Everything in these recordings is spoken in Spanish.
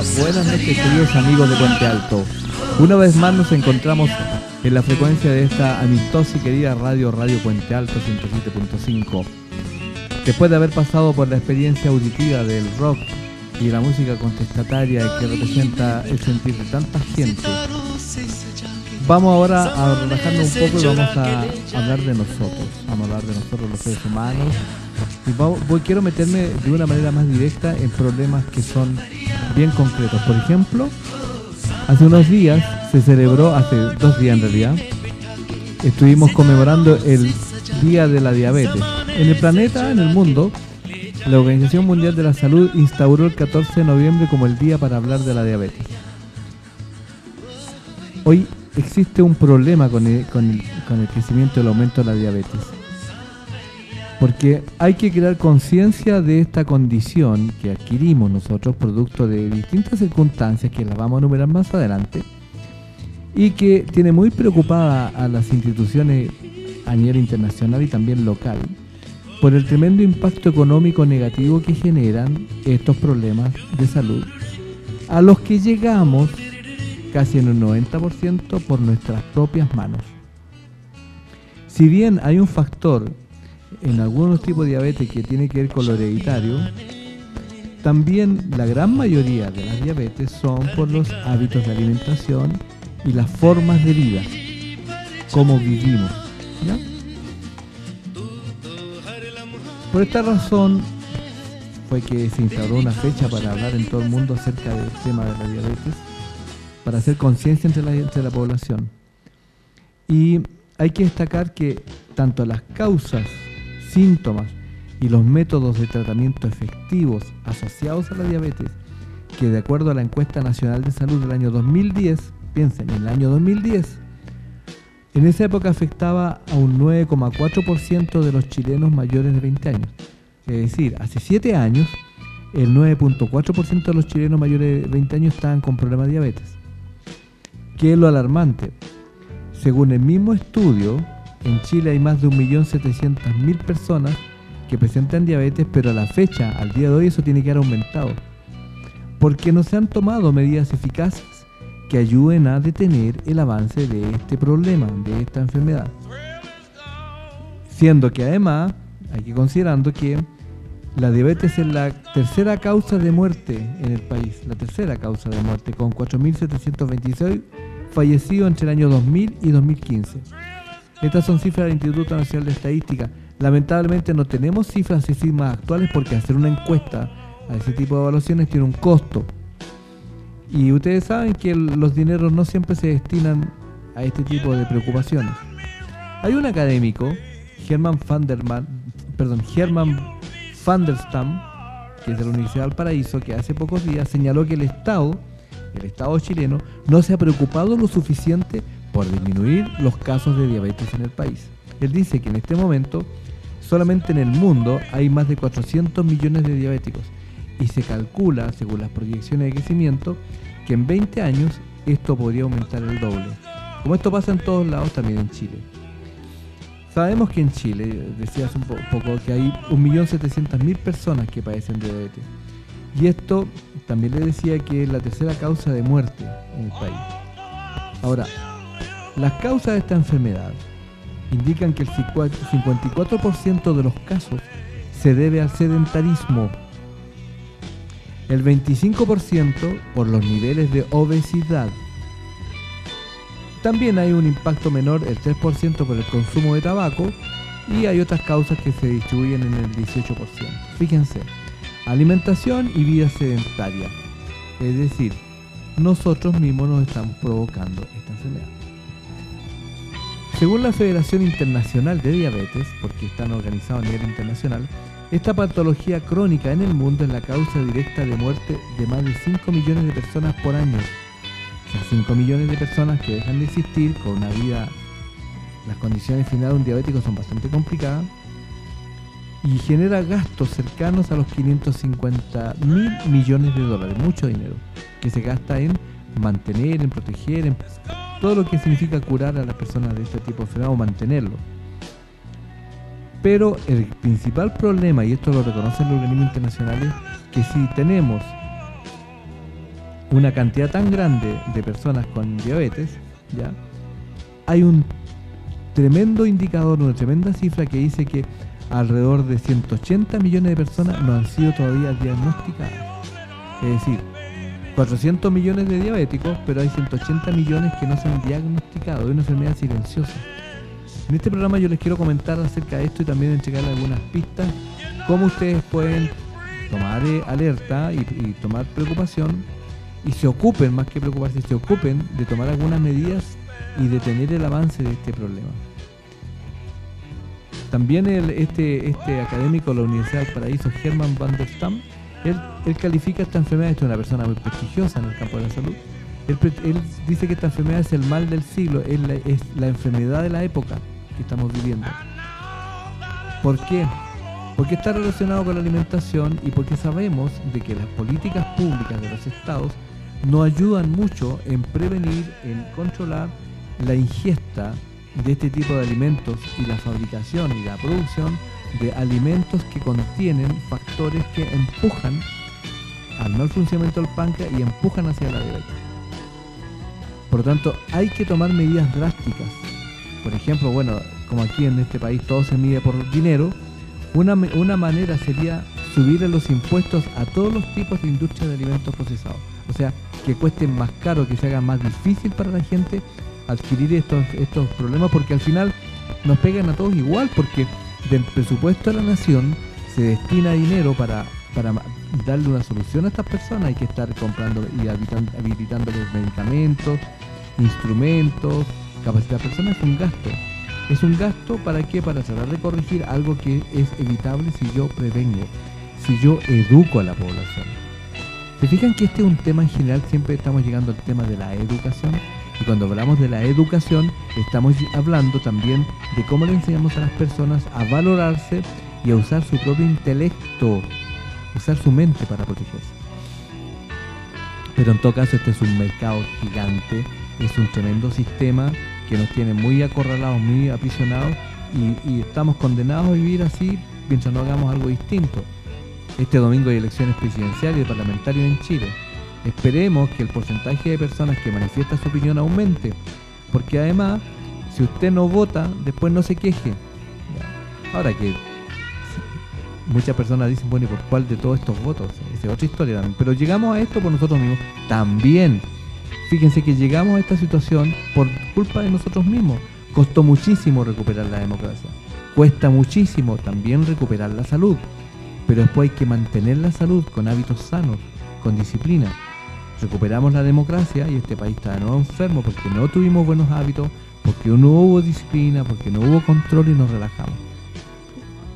Buenas noches queridos amigos de Puente Alto. Una vez más nos encontramos en la frecuencia de esta amistosa y querida radio Radio Puente Alto 107.5. Después de haber pasado por la experiencia auditiva del rock y la música contestataria que representa el sentir de tanta gente, vamos ahora a relajarnos un poco y vamos a hablar de nosotros. Vamos a hablar de nosotros los seres humanos. Y voy, quiero meterme de una manera más directa en problemas que son bien concretos. Por ejemplo, hace unos días se celebró, hace dos días en realidad, estuvimos conmemorando el Día de la Diabetes. En el planeta, en el mundo, la Organización Mundial de la Salud instauró el 14 de noviembre como el día para hablar de la diabetes. Hoy existe un problema con el, con el, crecimiento y el aumento de la diabetes. Porque hay que crear conciencia de esta condición que adquirimos nosotros producto de distintas circunstancias que las vamos a enumerar más adelante y que tiene muy preocupada a las instituciones a nivel internacional y también local por el tremendo impacto económico negativo que generan estos problemas de salud a los que llegamos casi en un 90% por nuestras propias manos. Si bien hay un factor en algunos tipos de diabetes que tiene que ver con lo hereditario, también la gran mayoría de las diabetes son por los hábitos de alimentación y las formas de vida, como vivimos. Por esta razón fue que se instauró una fecha para hablar en todo el mundo acerca del tema de la diabetes para hacer conciencia entre la, población. Y hay que destacar que tanto las causas, síntomas y los métodos de tratamiento efectivos asociados a la diabetes, que de acuerdo a la encuesta nacional de salud del año 2010, piensen, en el año 2010, en esa época afectaba a un 9,4% de los chilenos mayores de 20 años. Es decir, hace 7 años, el 9.4% de los chilenos mayores de 20 años estaban con problemas de diabetes. ¿Qué es lo alarmante? Según el mismo estudio, en Chile hay más de 1.700.000 personas que presentan diabetes, pero a la fecha, al día de hoy, eso tiene que haber aumentado. Porque no se han tomado medidas eficaces que ayuden a detener el avance de este problema, de esta enfermedad. Siendo que además, hay que considerando que la diabetes es la tercera causa de muerte en el país, la tercera causa de muerte, con 4.726 fallecido entre el año 2000 y 2015. Estas son cifras del Instituto Nacional de Estadística. Lamentablemente no tenemos cifras así más actuales porque hacer una encuesta a ese tipo de evaluaciones tiene un costo. Y ustedes saben que los dineros no siempre se destinan a este tipo de preocupaciones. Hay un académico, Herman van perdón, van que es de la Universidad del Paraíso, que hace pocos días señaló que el Estado el Estado chileno no se ha preocupado lo suficiente por disminuir los casos de diabetes en el país. Él dice que en este momento solamente en el mundo hay más de 400 millones de diabéticos y se calcula, según las proyecciones de crecimiento, que en 20 años esto podría aumentar el doble. Como esto pasa en todos lados, también en Chile. Sabemos que en Chile, decías un poco, que hay 1.700.000 personas que padecen de diabetes. Y esto también le decía que es la tercera causa de muerte en el país. Ahora, las causas de esta enfermedad indican que el 54% de los casos se debe al sedentarismo, el 25% por los niveles de obesidad. También hay un impacto menor, el 3% por el consumo de tabaco y hay otras causas que se distribuyen en el 18%. Fíjense, alimentación y vida sedentaria. Es decir, nosotros mismos nos estamos provocando esta enfermedad. Según la Federación Internacional de Diabetes, porque están organizados a nivel internacional, esta patología crónica en el mundo es la causa directa de muerte de más de 5 millones de personas por año. O sea, 5 millones de personas que dejan de existir con una vida, las condiciones finales de un diabético son bastante complicadas y genera gastos cercanos a los 550 mil millones de dólares, mucho dinero, que se gasta en mantener, en proteger, en todo lo que significa curar a las personas de este tipo de enfermedad o mantenerlo. Pero el principal problema, y esto lo reconocen los organismos internacionales, que si tenemos una cantidad tan grande de personas con diabetes, ¿ya? hay un tremendo indicador, una tremenda cifra que dice que alrededor de 180 millones de personas no han sido todavía diagnosticadas. Es decir, 400 millones de diabéticos, pero hay 180 millones que no se han diagnosticado de una enfermedad silenciosa. En este programa yo les quiero comentar acerca de esto y también entregarles algunas pistas, cómo ustedes pueden tomar eh, alerta y, y tomar preocupación y se ocupen, más que preocuparse, se ocupen de tomar algunas medidas y detener el avance de este problema. También el, este, este académico de la Universidad del Paraíso, Herman van der Stam, él, él califica esta enfermedad, esto es una persona muy prestigiosa en el campo de la salud, él, él dice que esta enfermedad es el mal del siglo, es la, es la enfermedad de la época que estamos viviendo. ¿Por qué? Porque está relacionado con la alimentación y porque sabemos de que las políticas públicas de los estados no ayudan mucho en prevenir, en controlar la ingesta de este tipo de alimentos y la fabricación y la producción de alimentos que contienen factores que empujan al mal funcionamiento del páncreas y empujan hacia la diabetes. Por lo tanto, hay que tomar medidas drásticas. Por ejemplo, bueno, como aquí en este país todo se mide por dinero, una, una manera sería subir los impuestos a todos los tipos de industria de alimentos procesados. O sea, que cuesten más caro, que se haga más difícil para la gente adquirir estos, estos problemas porque al final nos pegan a todos igual porque del presupuesto de la nación se destina dinero para, para darle una solución a estas personas, hay que estar comprando y habilitando, los medicamentos, instrumentos, capacitar personas, es un gasto. Es un gasto para qué? Para tratar de corregir algo que es evitable si yo prevengo, si yo educo a la población. ¿Se fijan que este es un tema en general? Siempre estamos llegando al tema de la educación. Y cuando hablamos de la educación, estamos hablando también de cómo le enseñamos a las personas a valorarse y a usar su propio intelecto, usar su mente para protegerse. Pero en todo caso este es un mercado gigante, es un tremendo sistema que nos tiene muy acorralados, muy aprisionados y, y estamos condenados a vivir así mientras no hagamos algo distinto. Este domingo hay elecciones presidenciales y parlamentarias en Chile. Esperemos que el porcentaje de personas que manifiesta su opinión aumente, porque además, si usted no vota, después no se queje. Ahora que muchas personas dicen, bueno, ¿y por cuál de todos estos votos? Esa es otra historia también. Pero llegamos a esto por nosotros mismos también. Fíjense que llegamos a esta situación por culpa de nosotros mismos. Costó muchísimo recuperar la democracia. Cuesta muchísimo también recuperar la salud. Pero después hay que mantener la salud con hábitos sanos, con disciplina recuperamos la democracia y este país está de nuevo enfermo porque no tuvimos buenos hábitos, porque no hubo disciplina, porque no hubo control y nos relajamos.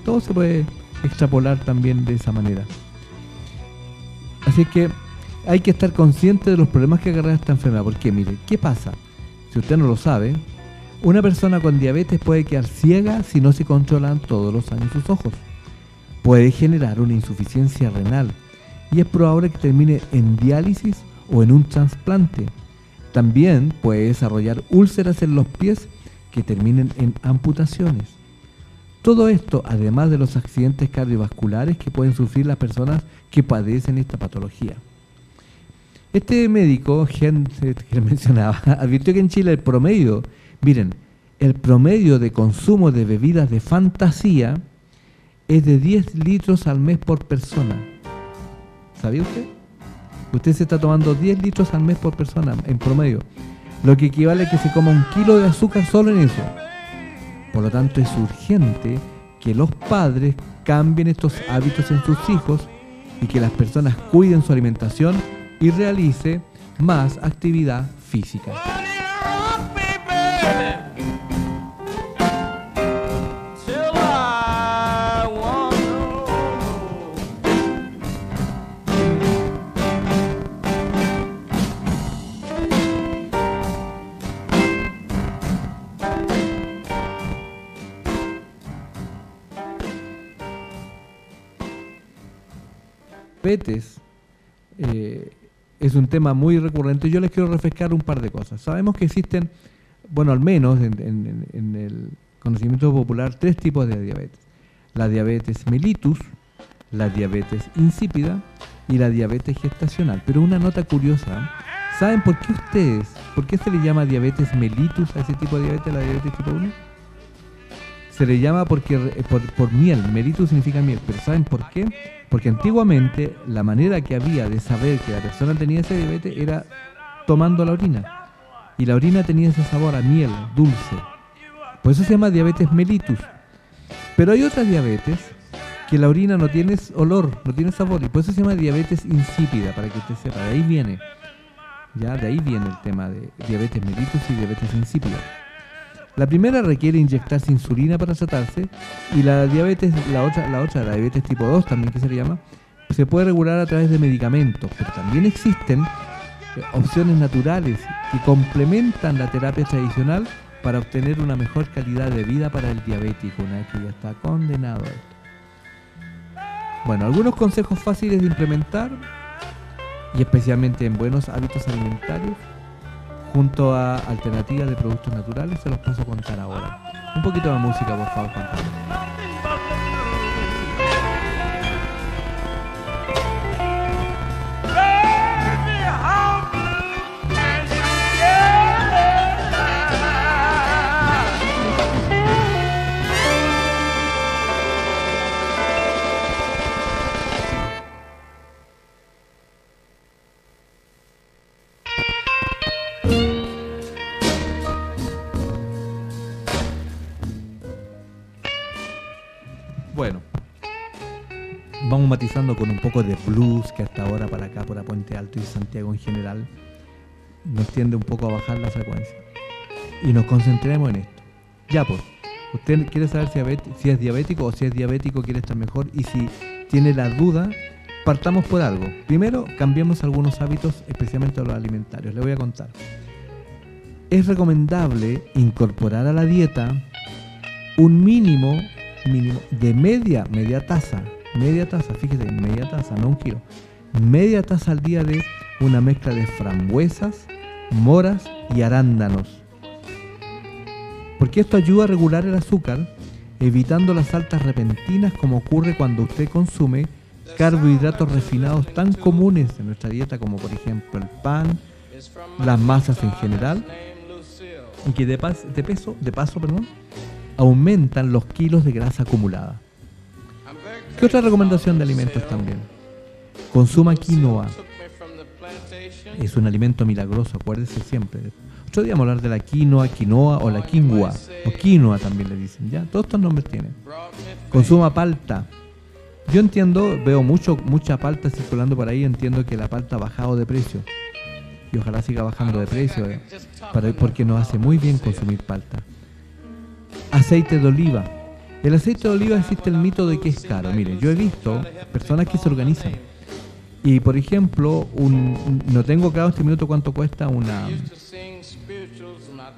Todo se puede extrapolar también de esa manera. Así que hay que estar consciente de los problemas que agarra esta enfermedad. Porque mire, ¿qué pasa? Si usted no lo sabe, una persona con diabetes puede quedar ciega si no se controlan todos los años sus ojos. Puede generar una insuficiencia renal y es probable que termine en diálisis o en un trasplante. También puede desarrollar úlceras en los pies que terminen en amputaciones. Todo esto, además de los accidentes cardiovasculares que pueden sufrir las personas que padecen esta patología. Este médico, que mencionaba, advirtió que en Chile el promedio, miren, el promedio de consumo de bebidas de fantasía es de 10 litros al mes por persona. ¿Sabía usted? Usted se está tomando 10 litros al mes por persona en promedio, lo que equivale a que se coma un kilo de azúcar solo en eso. Por lo tanto, es urgente que los padres cambien estos hábitos en sus hijos y que las personas cuiden su alimentación y realice más actividad física. Diabetes eh, es un tema muy recurrente. Yo les quiero refrescar un par de cosas. Sabemos que existen, bueno, al menos en, el conocimiento popular, tres tipos de diabetes. La diabetes mellitus, la diabetes insípida y la diabetes gestacional. Pero una nota curiosa, ¿saben por qué ustedes, por qué se le llama diabetes mellitus a ese tipo de diabetes, la diabetes tipo 1? Se le llama porque eh, por, por miel, mellitus significa miel, pero ¿saben por qué? Porque antiguamente la manera que había de saber que la persona tenía ese diabetes era tomando la orina. Y la orina tenía ese sabor a miel, dulce. Por eso se llama diabetes mellitus. Pero hay otra diabetes que la orina no tiene olor, no tiene sabor, y por eso se llama diabetes insípida, para que usted sepa. De ahí viene. Ya, de ahí viene el tema de diabetes mellitus y diabetes insípida. La primera requiere inyectarse insulina para tratarse y la diabetes, la otra, la otra, la diabetes tipo 2 también que se le llama, se puede regular a través de medicamentos, pero también existen eh, opciones naturales que complementan la terapia tradicional para obtener una mejor calidad de vida para el diabético una vez que ya está condenado a esto. Bueno, algunos consejos fáciles de implementar y especialmente en buenos hábitos alimentarios junto a alternativas de productos naturales, se los paso a contar ahora. Un poquito de música, por favor, matizando con un poco de blues que hasta ahora para acá, por Puente Alto y Santiago en general, nos tiende un poco a bajar la frecuencia. Y nos concentremos en esto. Ya pues, usted quiere saber si, es diabético o si es diabético quiere estar mejor y si tiene la duda, partamos por algo. Primero, cambiemos algunos hábitos, especialmente los alimentarios. Le voy a contar. Es recomendable incorporar a la dieta un mínimo, mínimo de media, media taza media taza, fíjese, media taza, no un kilo, media taza al día de una mezcla de frambuesas, moras y arándanos. Porque esto ayuda a regular el azúcar, evitando las altas repentinas como ocurre cuando usted consume carbohidratos refinados tan comunes en nuestra dieta como por ejemplo el pan, las masas en general, y que de, peso, de paso, perdón, aumentan los kilos de grasa acumulada. ¿Qué otra recomendación de alimentos también? Consuma quinoa. Es un alimento milagroso, acuérdese siempre. Otro día vamos a hablar de la quinoa, quinoa o la quinoa. O quinoa también le dicen, ¿ya? Todos estos nombres tienen. Consuma palta. Yo entiendo, veo mucho, mucha palta circulando por ahí, entiendo que la palta ha bajado de precio. Y ojalá siga bajando de precio, eh, porque nos hace muy bien consumir palta. Aceite de oliva el aceite de oliva existe el mito de que es caro. Mire, yo he visto personas que se organizan. Y por ejemplo, no tengo claro este minuto cuánto cuesta una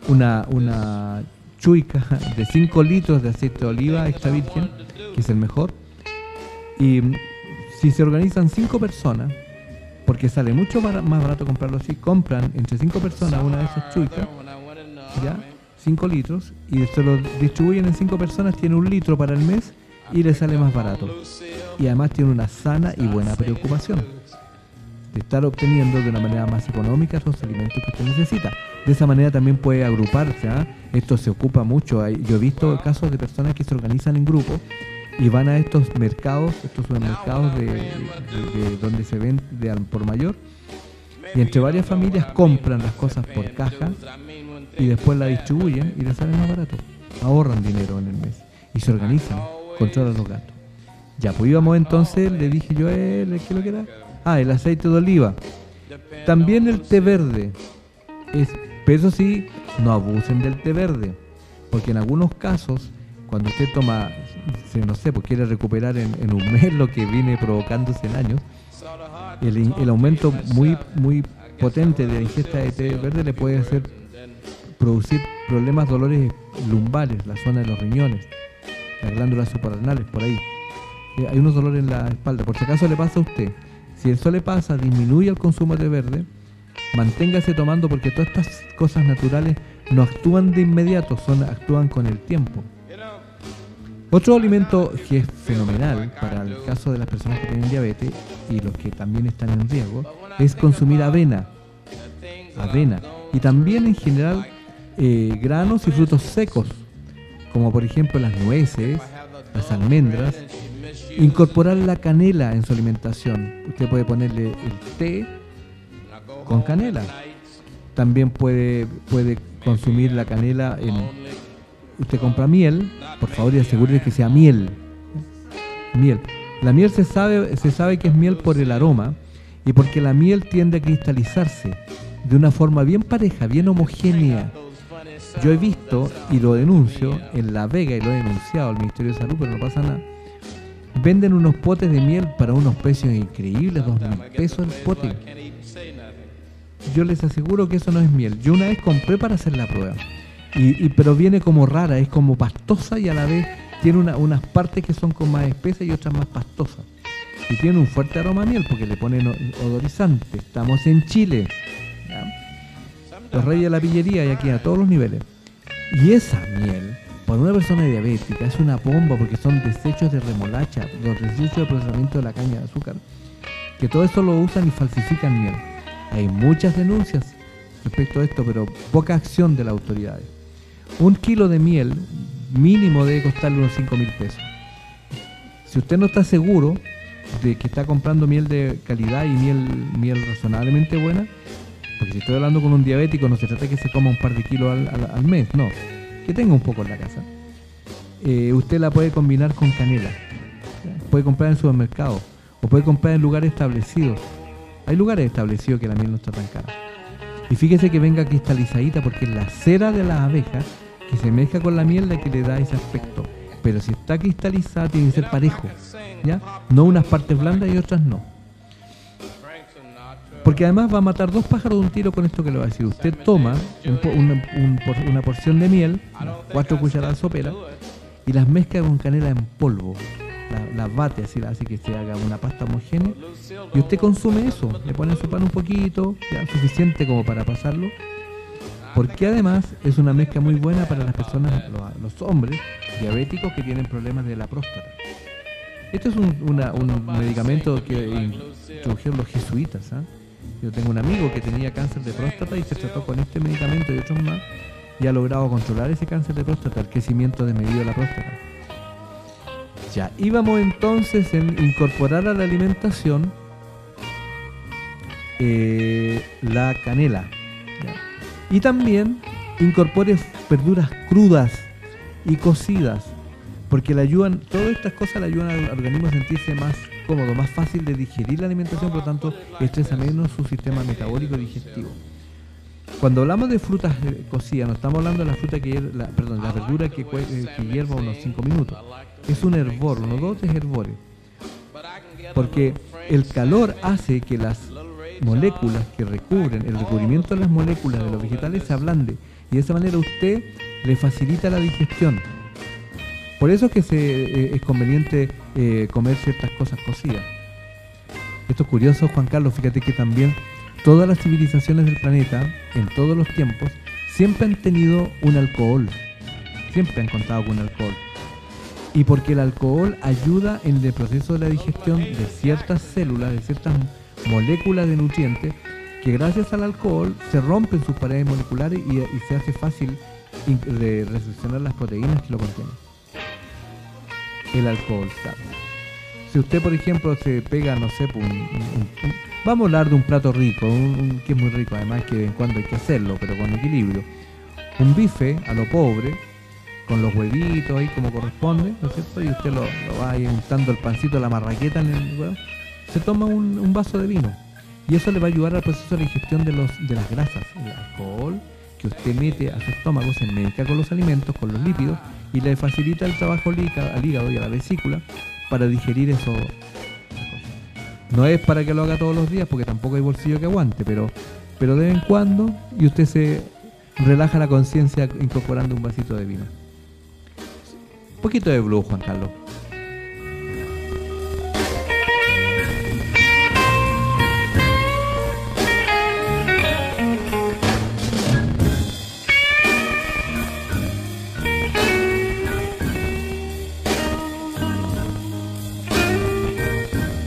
una, chuica de 5 litros de aceite de oliva extra virgen, que es el mejor. Y si se organizan 5 personas, porque sale mucho más barato comprarlo así, compran entre 5 personas una de esas chuicas, ¿ya? 5 litros y se lo distribuyen en 5 personas, tiene un litro para el mes y le sale más barato. Y además tiene una sana y buena preocupación de estar obteniendo de una manera más económica los alimentos que usted necesita. De esa manera también puede agruparse. ¿ah? Esto se ocupa mucho. Yo he visto casos de personas que se organizan en grupo y van a estos mercados, estos supermercados de, de, donde se ven de, por mayor y entre varias familias compran las cosas por caja y después la distribuyen y les sale más barato. Ahorran dinero en el mes y se organizan, controlan los gastos. Ya, pues íbamos entonces, le dije yo a él, ¿qué lo que era? Ah, el aceite de oliva. También el té verde. Es, pero eso sí, no abusen del té verde. Porque en algunos casos, cuando usted toma, no sé, pues quiere recuperar en, un mes lo que viene provocándose en años, el, el aumento muy, muy potente de la ingesta de té verde le puede hacer producir problemas, dolores lumbares, la zona de los riñones, las glándulas suprarrenales, por ahí. Eh, hay unos dolores en la espalda. Por si acaso le pasa a usted, si eso le pasa, disminuye el consumo de verde, manténgase tomando porque todas estas cosas naturales no actúan de inmediato, son actúan con el tiempo. Otro alimento que es fenomenal para el caso de las personas que tienen diabetes y los que también están en riesgo es consumir avena. Avena. Y también en general eh, granos y frutos secos, como por ejemplo las nueces, las almendras. Incorporar la canela en su alimentación. Usted puede ponerle el té con canela. También puede, puede consumir la canela en... Usted compra miel, por favor y asegúrese que sea miel. Miel. La miel se sabe, se sabe que es miel por el aroma y porque la miel tiende a cristalizarse de una forma bien pareja, bien homogénea. Yo he visto y lo denuncio en La Vega y lo he denunciado al Ministerio de Salud, pero no pasa nada. Venden unos potes de miel para unos precios increíbles, dos mil pesos el pote. Yo les aseguro que eso no es miel. Yo una vez compré para hacer la prueba. Y, pero viene como rara, es como pastosa y a la vez tiene unas partes que son como más espesas y otras más pastosas. Y tiene un fuerte aroma a miel porque le ponen odorizante. Estamos en Chile. Los reyes de la pillería y aquí a todos los niveles. Y esa miel, para una persona diabética, es una bomba porque son desechos de remolacha, los desechos de procesamiento de la caña de azúcar. Que todo eso lo usan y falsifican miel. Hay muchas denuncias respecto a esto, pero poca acción de las autoridades. Un kilo de miel mínimo debe costarle unos 5 mil pesos. Si usted no está seguro de que está comprando miel de calidad y miel, miel razonablemente buena, porque si estoy hablando con un diabético no se trata que se coma un par de kilos al, mes, no, que tenga un poco en la casa. Eh, usted la puede combinar con canela, puede comprar en supermercado o puede comprar en lugares establecidos. Hay lugares establecidos que la miel no está tan cara. Y fíjese que venga cristalizadita porque es la cera de las abejas que se mezcla con la miel la que le da ese aspecto. Pero si está cristalizada tiene que ser parejo, ¿ya? No unas partes blandas y otras no. Porque además va a matar dos pájaros de un tiro con esto que le va a decir. Usted toma una, porción de miel, cuatro cucharadas soperas, y las mezcla con canela en polvo. Las bate así, así que se haga una pasta homogénea. Y usted consume eso. Le pone su pan un poquito, ya suficiente como para pasarlo porque además es una mezcla muy buena para las personas, los, hombres diabéticos que tienen problemas de la próstata. Este es un, medicamento que introdujeron los jesuitas. ¿ah? Yo tengo un amigo que tenía cáncer de próstata y se trató con este medicamento y otros más y ha logrado controlar ese cáncer de próstata, el crecimiento desmedido de la próstata. Ya, íbamos entonces en incorporar a la alimentación eh, la canela. Y también incorpore verduras crudas y cocidas, porque le ayudan, todas estas cosas le ayudan al organismo a sentirse más cómodo, más fácil de digerir la alimentación, por lo tanto estresa menos su sistema metabólico digestivo. Cuando hablamos de frutas eh, cocidas, no estamos hablando de la fruta que la, perdón, la verdura que, eh, que hierva unos 5 minutos. Es un hervor, uno dos es hervores. Porque el calor hace que las moléculas que recubren, el recubrimiento de las moléculas de los vegetales se ablande y de esa manera usted le facilita la digestión. Por eso es que eh, es conveniente eh, comer ciertas cosas cocidas. Esto es curioso, Juan Carlos, fíjate que también todas las civilizaciones del planeta, en todos los tiempos, siempre han tenido un alcohol. Siempre han contado con alcohol. Y porque el alcohol ayuda en el proceso de la digestión de ciertas células, de ciertas moléculas de nutrientes que gracias al alcohol se rompen sus paredes moleculares y, se hace fácil de recepcionar las proteínas que lo contienen. El alcohol, Si usted, por ejemplo, se pega, no sé, vamos a hablar de un plato rico, que es muy rico, además que de en cuando hay que hacerlo, pero con equilibrio. Un bife a lo pobre, con los huevitos ahí como corresponde, ¿no cierto? Y usted lo, va ahí untando el pancito, la marraqueta en el huevo se toma un, vaso de vino. Y eso le va a ayudar al proceso de digestión de, los, de las grasas. El alcohol que usted mete a su estómago se mezcla con los alimentos, con los lípidos, y le facilita el trabajo al hígado y a la vesícula para digerir eso. No es para que lo haga todos los días, porque tampoco hay bolsillo que aguante, pero, pero de vez en cuando, y usted se relaja la conciencia incorporando un vasito de vino. Un poquito de blue, Juan Carlos.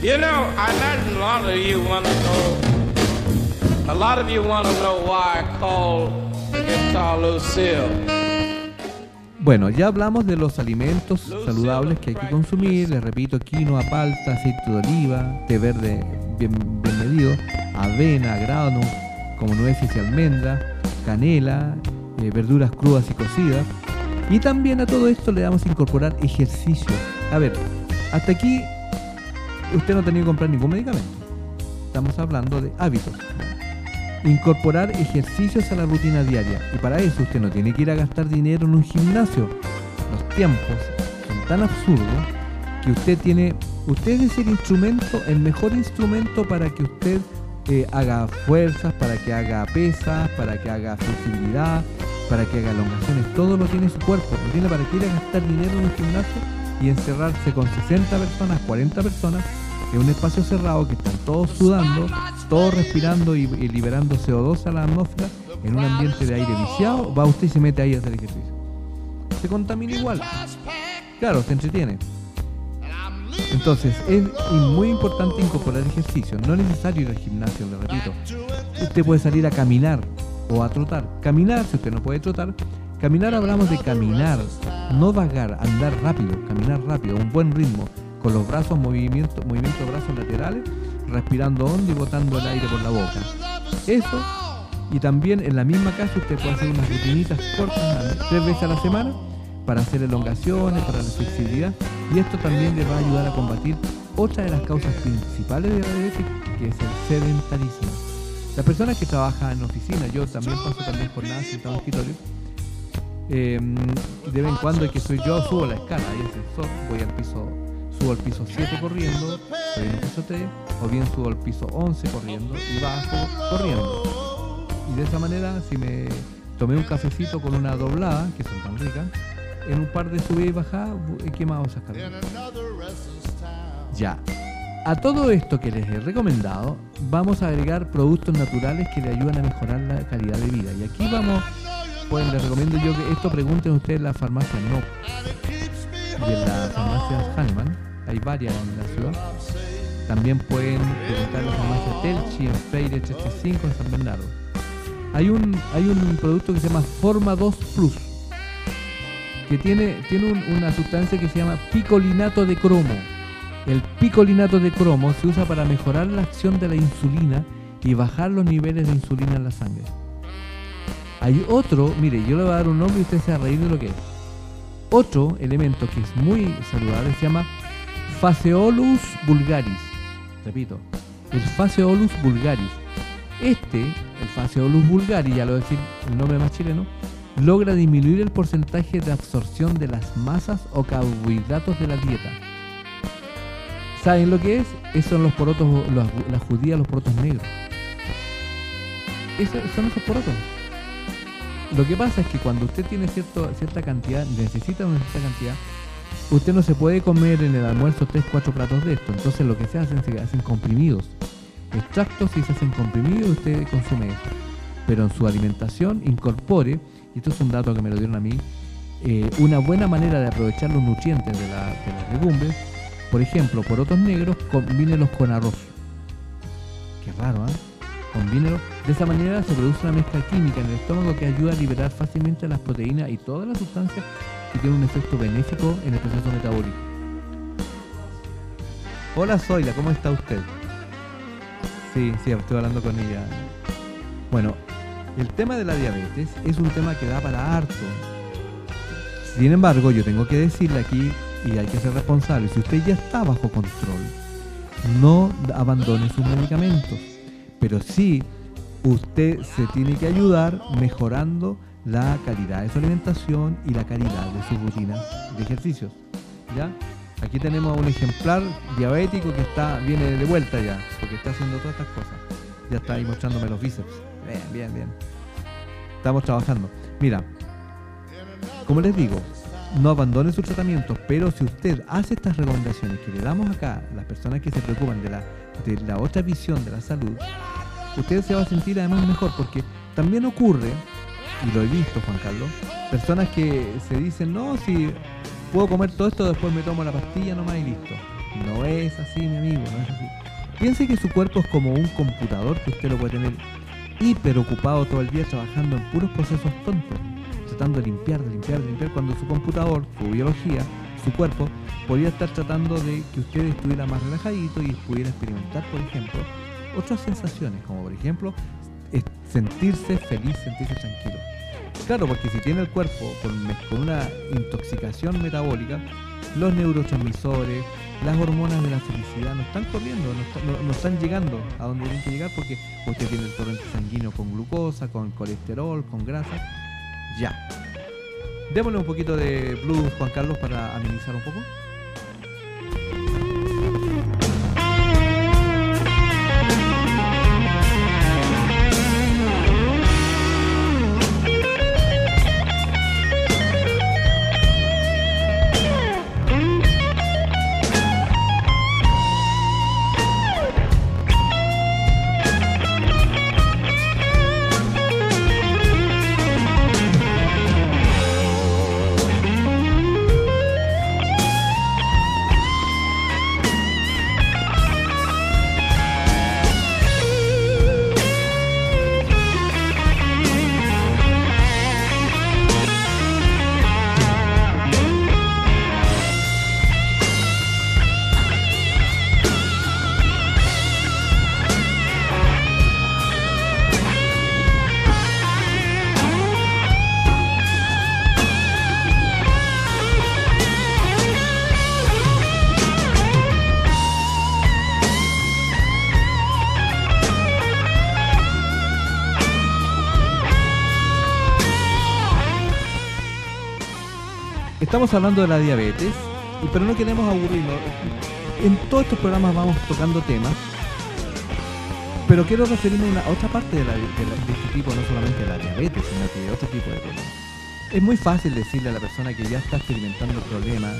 You know, I imagine a lot of you want to know. A lot of you want to know why I call the guitar Lucille. Bueno, ya hablamos de los alimentos saludables que hay que consumir. Les repito, quinoa, palta, aceite de oliva, té verde bien, bien medido, avena, grano, como nueces y almendras, canela, eh, verduras crudas y cocidas. Y también a todo esto le damos a incorporar ejercicio. A ver, hasta aquí usted no tenía que comprar ningún medicamento. Estamos hablando de hábitos. Incorporar ejercicios a la rutina diaria. Y para eso usted no tiene que ir a gastar dinero en un gimnasio. Los tiempos son tan absurdos que usted tiene, usted es el instrumento, el mejor instrumento para que usted eh, haga fuerzas, para que haga pesas, para que haga flexibilidad, para que haga elongaciones. Todo lo tiene su cuerpo. No tiene para qué ir a gastar dinero en un gimnasio y encerrarse con 60 personas, 40 personas en un espacio cerrado que están todos sudando, todos respirando y, liberando CO2 a la atmósfera en un ambiente de aire viciado, va usted y se mete ahí a hacer ejercicio. Se contamina igual. Claro, se entretiene. Entonces, es muy importante incorporar ejercicio. No es necesario ir al gimnasio, le repito. Usted puede salir a caminar o a trotar. Caminar, si usted no puede trotar, caminar hablamos de caminar, no vagar, andar rápido, caminar rápido, un buen ritmo, con los brazos, movimiento, movimiento de brazos laterales, respirando hondo y botando el aire por la boca. Eso, y también en la misma casa usted puede hacer unas rutinitas cortas, tres veces a la semana, para hacer elongaciones, para la flexibilidad, y esto también le va a ayudar a combatir otra de las causas principales de la diabetes, que es el sedentarismo. Las personas que trabajan en oficina, yo también paso también jornadas sentado en escritorio, eh, de vez en cuando que soy yo, subo la escala, hay ascensor, voy al piso, subo al piso 7 corriendo, en el piso 3, o bien subo al piso 11 corriendo y bajo corriendo. Y de esa manera, si me tomé un cafecito con una doblada, que son tan ricas, en un par de subidas y bajadas he quemado esas calorías. Ya. A todo esto que les he recomendado, vamos a agregar productos naturales que le ayudan a mejorar la calidad de vida. Y aquí vamos, pues les recomiendo yo que esto pregunten ustedes en la farmacia No y en la farmacia Hahnemann. Hay varias en la ciudad. También pueden preguntar la farmacia Telchi, en Freire 35 en San Bernardo. Hay un, hay un producto que se llama Forma 2 Plus que tiene, tiene un- una sustancia que se llama picolinato de cromo. El picolinato de cromo se usa para mejorar la acción de la insulina y bajar los niveles de insulina en la sangre. Hay otro, mire, yo le voy a dar un nombre y usted se va a reír de lo que es. Otro elemento que es muy saludable se llama Faseolus vulgaris. Repito, el Faseolus vulgaris. Este, el Faseolus vulgaris, ya lo voy a decir el nombre más chileno, logra disminuir el porcentaje de absorción de las masas o carbohidratos de la dieta. ¿Saben lo que es? Esos son los porotos, las judías, los porotos negros. Esos son esos porotos. Lo que pasa es que cuando usted tiene cierta cantidad, necesita una cierta cantidad, usted no se puede comer en el almuerzo 3-4 platos de esto. Entonces lo que se hacen, se hacen comprimidos. Extractos y se hacen comprimidos usted consume eso. Pero en su alimentación incorpore, y esto es un dato que me lo dieron a mí, eh, una buena manera de aprovechar los nutrientes de, la- de las legumbres, por ejemplo, porotos negros, combínelos con arroz. Qué raro, ¿ah? Combínelos. De esa manera se produce una mezcla química en el estómago que ayuda a liberar fácilmente las proteínas y todas las sustancias que tienen un efecto benéfico en el proceso metabólico. Hola Zoila, ¿cómo está usted? Sí, sí, estoy hablando con ella. Bueno, el tema de la diabetes es un tema que da para harto. Sin embargo, yo tengo que decirle aquí, y hay que ser responsable, si usted ya está bajo control, no abandone sus medicamentos. Pero sí, usted se tiene que ayudar mejorando la calidad de su alimentación y la calidad de su rutina de ejercicios. ¿Ya? Aquí tenemos un ejemplar diabético que está viene de vuelta ya, porque está haciendo todas estas cosas. Ya está ahí mostrándome los bíceps. Bien, bien, bien. Estamos trabajando. Mira, como les digo, no abandone sus tratamientos, pero si usted hace estas recomendaciones que le damos acá, las personas que se preocupan de la, de la otra visión de la salud, usted se va a sentir además mejor, porque también ocurre, y lo he visto Juan Carlos, personas que se dicen, no, si puedo comer todo esto, después me tomo la pastilla nomás y listo. No es así, mi amigo, no es así. Piense que su cuerpo es como un computador que usted lo puede tener hiper ocupado todo el día trabajando en puros procesos tontos, tratando de limpiar, de limpiar, de limpiar, cuando su computador, su biología, su cuerpo, podría estar tratando de que usted estuviera más relajadito y pudiera experimentar, por ejemplo, otras sensaciones, como por ejemplo sentirse feliz, sentirse tranquilo. Claro, porque si tiene el cuerpo con, una intoxicación metabólica, los neurotransmisores, las hormonas de la felicidad no están corriendo, no, están llegando a donde tienen que llegar porque usted tiene el torrente sanguíneo con glucosa, con colesterol, con grasa. Ya. Démosle un poquito de blues, Juan Carlos, para amenizar un poco. Estamos hablando de la diabetes, pero no queremos aburrirnos. En todos estos programas vamos tocando temas, pero quiero referirme a una otra parte de, este tipo, no solamente de la diabetes, sino que de otro tipo de problemas. Es muy fácil decirle a la persona que ya está experimentando problemas,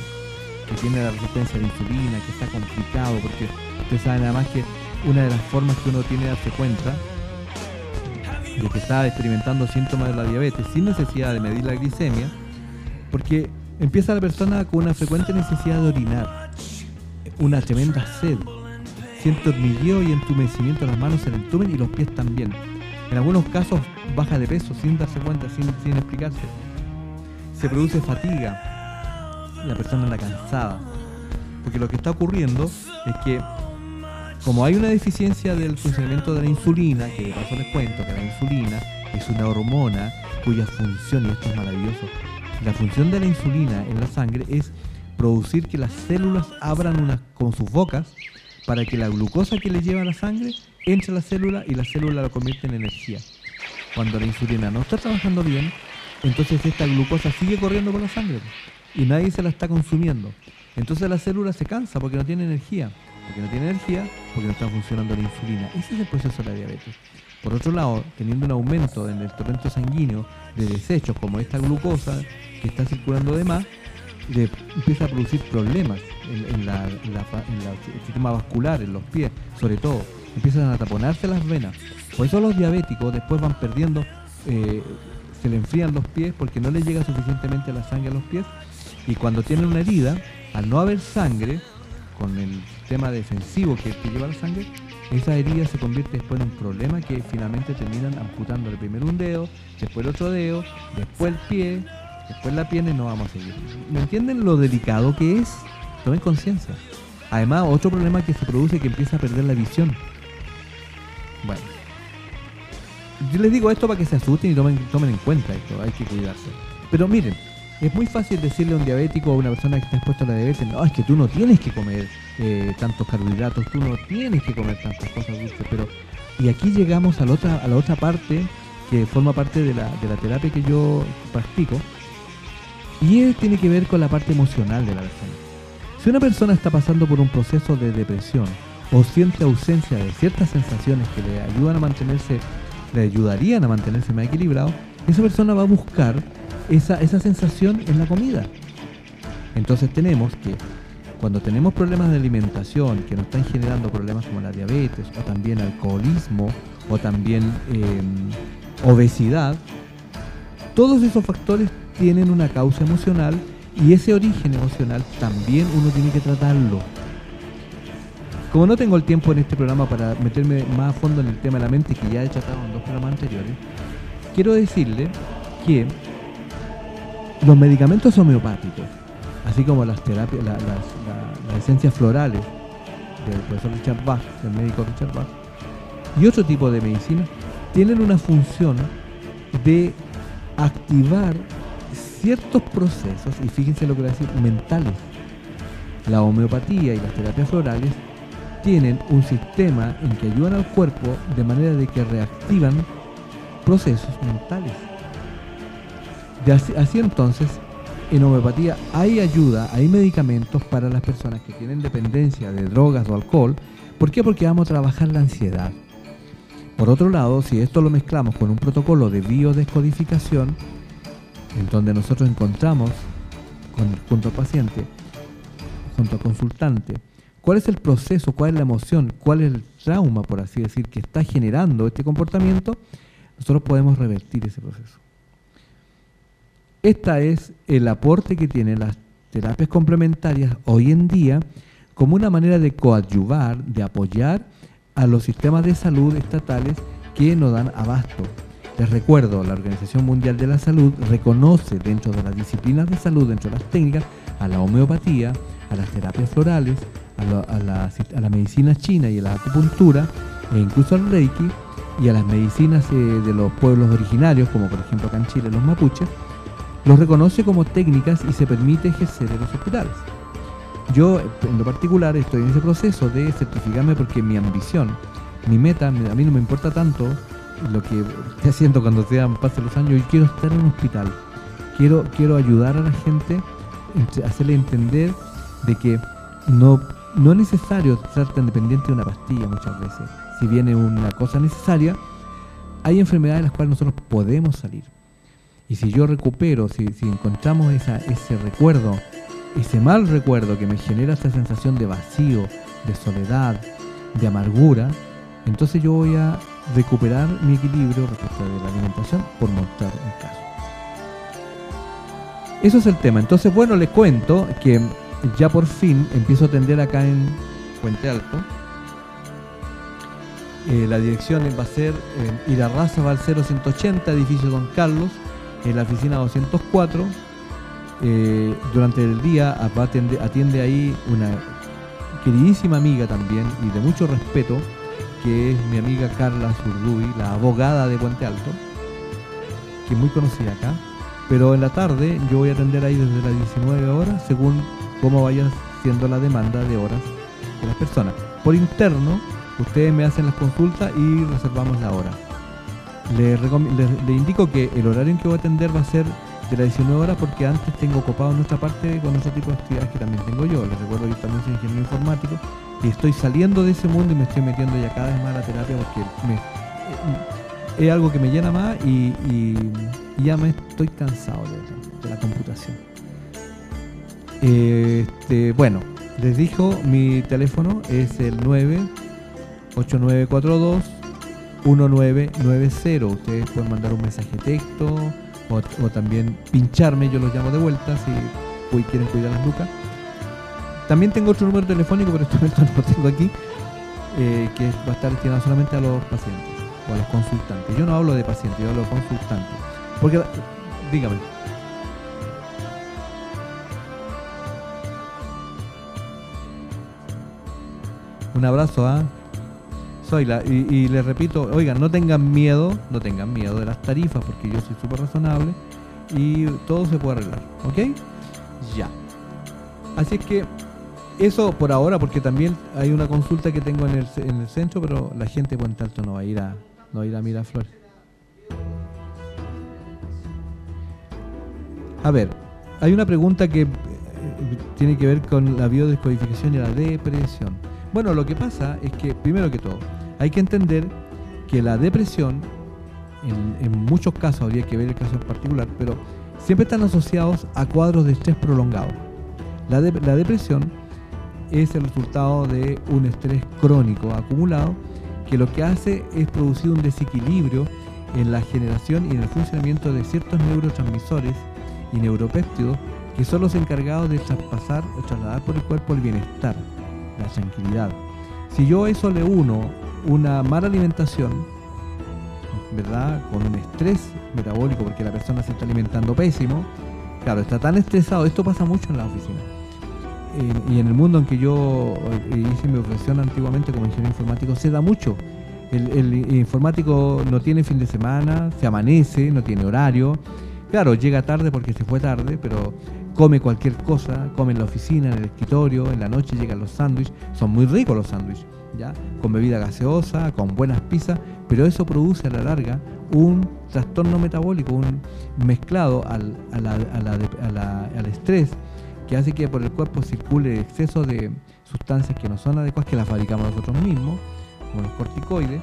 que tiene la resistencia a la insulina, que está complicado, porque usted sabe nada más que una de las formas que uno tiene de darse cuenta de que está experimentando síntomas de la diabetes sin necesidad de medir la glicemia, porque Empieza la persona con una frecuente necesidad de orinar, una tremenda sed, siente hormigueo y entumecimiento en las manos, en el entumen y los pies también. En algunos casos baja de peso sin darse cuenta, sin, explicarse. Se produce fatiga, la persona anda cansada. Porque lo que está ocurriendo es que como hay una deficiencia del funcionamiento de la insulina, que de paso les cuento que la insulina es una hormona cuya función, y esto es maravilloso, la función de la insulina en la sangre es producir que las células abran unas, con sus bocas para que la glucosa que le lleva la sangre entre la célula y la célula lo convierte en energía. Cuando la insulina no está trabajando bien, entonces esta glucosa sigue corriendo por la sangre y nadie se la está consumiendo. Entonces la célula se cansa porque no tiene energía. Porque no tiene energía, porque no está funcionando la insulina. Ese es el proceso de la diabetes. Por otro lado, teniendo un aumento en el torrente sanguíneo de desechos como esta glucosa que está circulando de más, empieza a producir problemas en, el sistema vascular, en los pies, sobre todo. Empiezan a taponarse las venas. Por eso los diabéticos después van perdiendo, eh, se le enfrían los pies porque no les llega suficientemente la sangre a los pies. Y cuando tienen una herida, al no haber sangre, con el tema defensivo que, que lleva la sangre, esa herida se convierte después en un problema que finalmente terminan amputando el primero un dedo, después el otro dedo, después el pie, después la pierna y no vamos a seguir. ¿Me entienden lo delicado que es? Tomen conciencia. Además, otro problema que se produce es que empieza a perder la visión. Bueno. Yo les digo esto para que se asusten y tomen, tomen en cuenta esto, hay que cuidarse. Pero miren, es muy fácil decirle a un diabético o a una persona que está expuesta a la diabetes, no, es que tú no tienes que comer eh, tantos carbohidratos, tú no tienes que comer tantas cosas dulces, pero... Y aquí llegamos a la otra, a la otra parte que forma parte de la, de la terapia que yo practico, y tiene que ver con la parte emocional de la persona. Si una persona está pasando por un proceso de depresión o siente ausencia de ciertas sensaciones que le ayudan a mantenerse, le ayudarían a mantenerse más equilibrado, esa persona va a buscar esa, esa sensación en la comida. Entonces tenemos que cuando tenemos problemas de alimentación que nos están generando problemas como la diabetes o también alcoholismo o también em, obesidad, todos esos factores tienen una causa emocional y ese origen emocional también uno tiene que tratarlo. como no tengo el tiempo en este programa para meterme más a fondo en el tema de la mente, que ya he tratado en dos programas anteriores, quiero decirle que los medicamentos homeopáticos, así como las terapias, la- las, la- las esencias florales del profesor Richard Bach, del médico Richard Bach, y otro tipo de medicina, tienen una función de activar ciertos procesos, y fíjense lo que voy a decir, mentales. La homeopatía y las terapias florales tienen un sistema en que ayudan al cuerpo de manera de que reactivan procesos mentales. Así, así entonces, en homeopatía hay ayuda, hay medicamentos para las personas que tienen dependencia de drogas o alcohol. ¿Por qué? Porque vamos a trabajar la ansiedad. Por otro lado, si esto lo mezclamos con un protocolo de biodescodificación, en donde nosotros encontramos con- junto al paciente, junto al consultante, cuál es el proceso, cuál es la emoción, cuál es el trauma, por así decir, que está generando este comportamiento, nosotros podemos revertir ese proceso. Este es el aporte que tienen las terapias complementarias hoy en día como una manera de coadyuvar, de apoyar a los sistemas de salud estatales que no dan abasto. Les recuerdo, la Organización Mundial de la Salud reconoce dentro de las disciplinas de salud, dentro de las técnicas, a la homeopatía, a las terapias florales, a, la medicina china y a la acupuntura, e incluso al reiki, y a las medicinas eh, de los pueblos originarios, como por ejemplo acá en Chile los mapuches, los reconoce como técnicas y se permite ejercer en los hospitales. Yo, en lo particular, estoy en ese proceso de certificarme porque mi ambición, mi meta, me- a mí no me importa tanto lo que esté haciendo cuando sean, pasen los años, yo quiero estar en un hospital. Quiero, quiero ayudar a la gente, ent- hacerle entender de que no, no es necesario estar tan dependiente de una pastilla muchas veces. Si viene una cosa necesaria, hay enfermedades de las cuales nosotros podemos salir. Y si yo recupero, si, encontramos ese recuerdo, ese mal recuerdo que me genera esta sensación de vacío, de soledad, de amargura, entonces yo voy a recuperar mi equilibrio respecto de la alimentación por mostrar un caso. Eso es el tema. Entonces, bueno, les cuento que ya por fin empiezo a atender acá en Puente Alto. Eh, la dirección va a ser en Irarraza Valcero 180, edificio Don Carlos, en la oficina 204. Eh, durante el día atiende ahí una queridísima amiga también y de mucho respeto, que es mi amiga Carla Zurduy, la abogada de Puente Alto, que es muy conocida acá. Pero en la tarde yo voy a atender ahí desde las 19 horas, según cómo vaya siendo la demanda de horas de las personas. Por interno, ustedes me hacen las consultas y reservamos la hora. Le indico que el horario en que voy a atender va a ser de las 19 horas porque antes tengo ocupado nuestra parte con otro tipo de actividades que también tengo yo. Les recuerdo yo también soy ingeniero informático y estoy saliendo de ese mundo y me estoy metiendo ya cada vez más a la terapia porque eh, es algo que me llena más y, ya me estoy cansado de, de la computación. Este, bueno, les dijo, mi teléfono es el 98942 1990. Ustedes pueden mandar un mensaje texto o, también pincharme, yo los llamo de vuelta si quieren cuidar las lucas. También tengo otro número telefónico, pero momento no lo tengo aquí, eh, que va a estar destinado solamente a los pacientes o a los consultantes. Yo no hablo de pacientes, yo hablo de consultantes. Porque, dígame. Un abrazo a Y, les repito, oigan, no tengan miedo, no tengan miedo de las tarifas, porque yo soy súper razonable y todo se puede arreglar, ¿ok? Ya. Así es que eso por ahora, porque también hay una consulta que tengo en el, en el centro, pero la gente de Puente Alto no va a ir a, no a ir a Miraflores. A ver, hay una pregunta que eh, tiene que ver con la biodescodificación y la depresión. Bueno, lo que pasa es que, primero que todo, hay que entender que la depresión, en, muchos casos, habría que ver el caso en particular, pero siempre están asociados a cuadros de estrés prolongado. La, la depresión es el resultado de un estrés crónico acumulado que lo que hace es producir un desequilibrio en la generación y en el funcionamiento de ciertos neurotransmisores y neuropéptidos que son los encargados de traspasar o trasladar por el cuerpo el bienestar, la tranquilidad. Si yo eso le uno una mala alimentación, ¿verdad? Con un estrés metabólico porque la persona se está alimentando pésimo, claro, está tan estresado, esto pasa mucho en la oficina. Eh, y en el mundo en que yo eh, hice mi profesión antiguamente como ingeniero informático, se da mucho. El, el informático no tiene fin de semana, se amanece, no tiene horario. Claro, llega tarde porque se fue tarde, pero come cualquier cosa, come en la oficina, en el escritorio, en la noche llegan los sándwiches, son muy ricos los sándwiches, Con bebida gaseosa, con buenas pizzas, pero eso produce a la larga un trastorno metabólico, un mezclado al, al estrés que hace que por el cuerpo circule exceso de sustancias que no son adecuadas, que las fabricamos nosotros mismos, como los corticoides,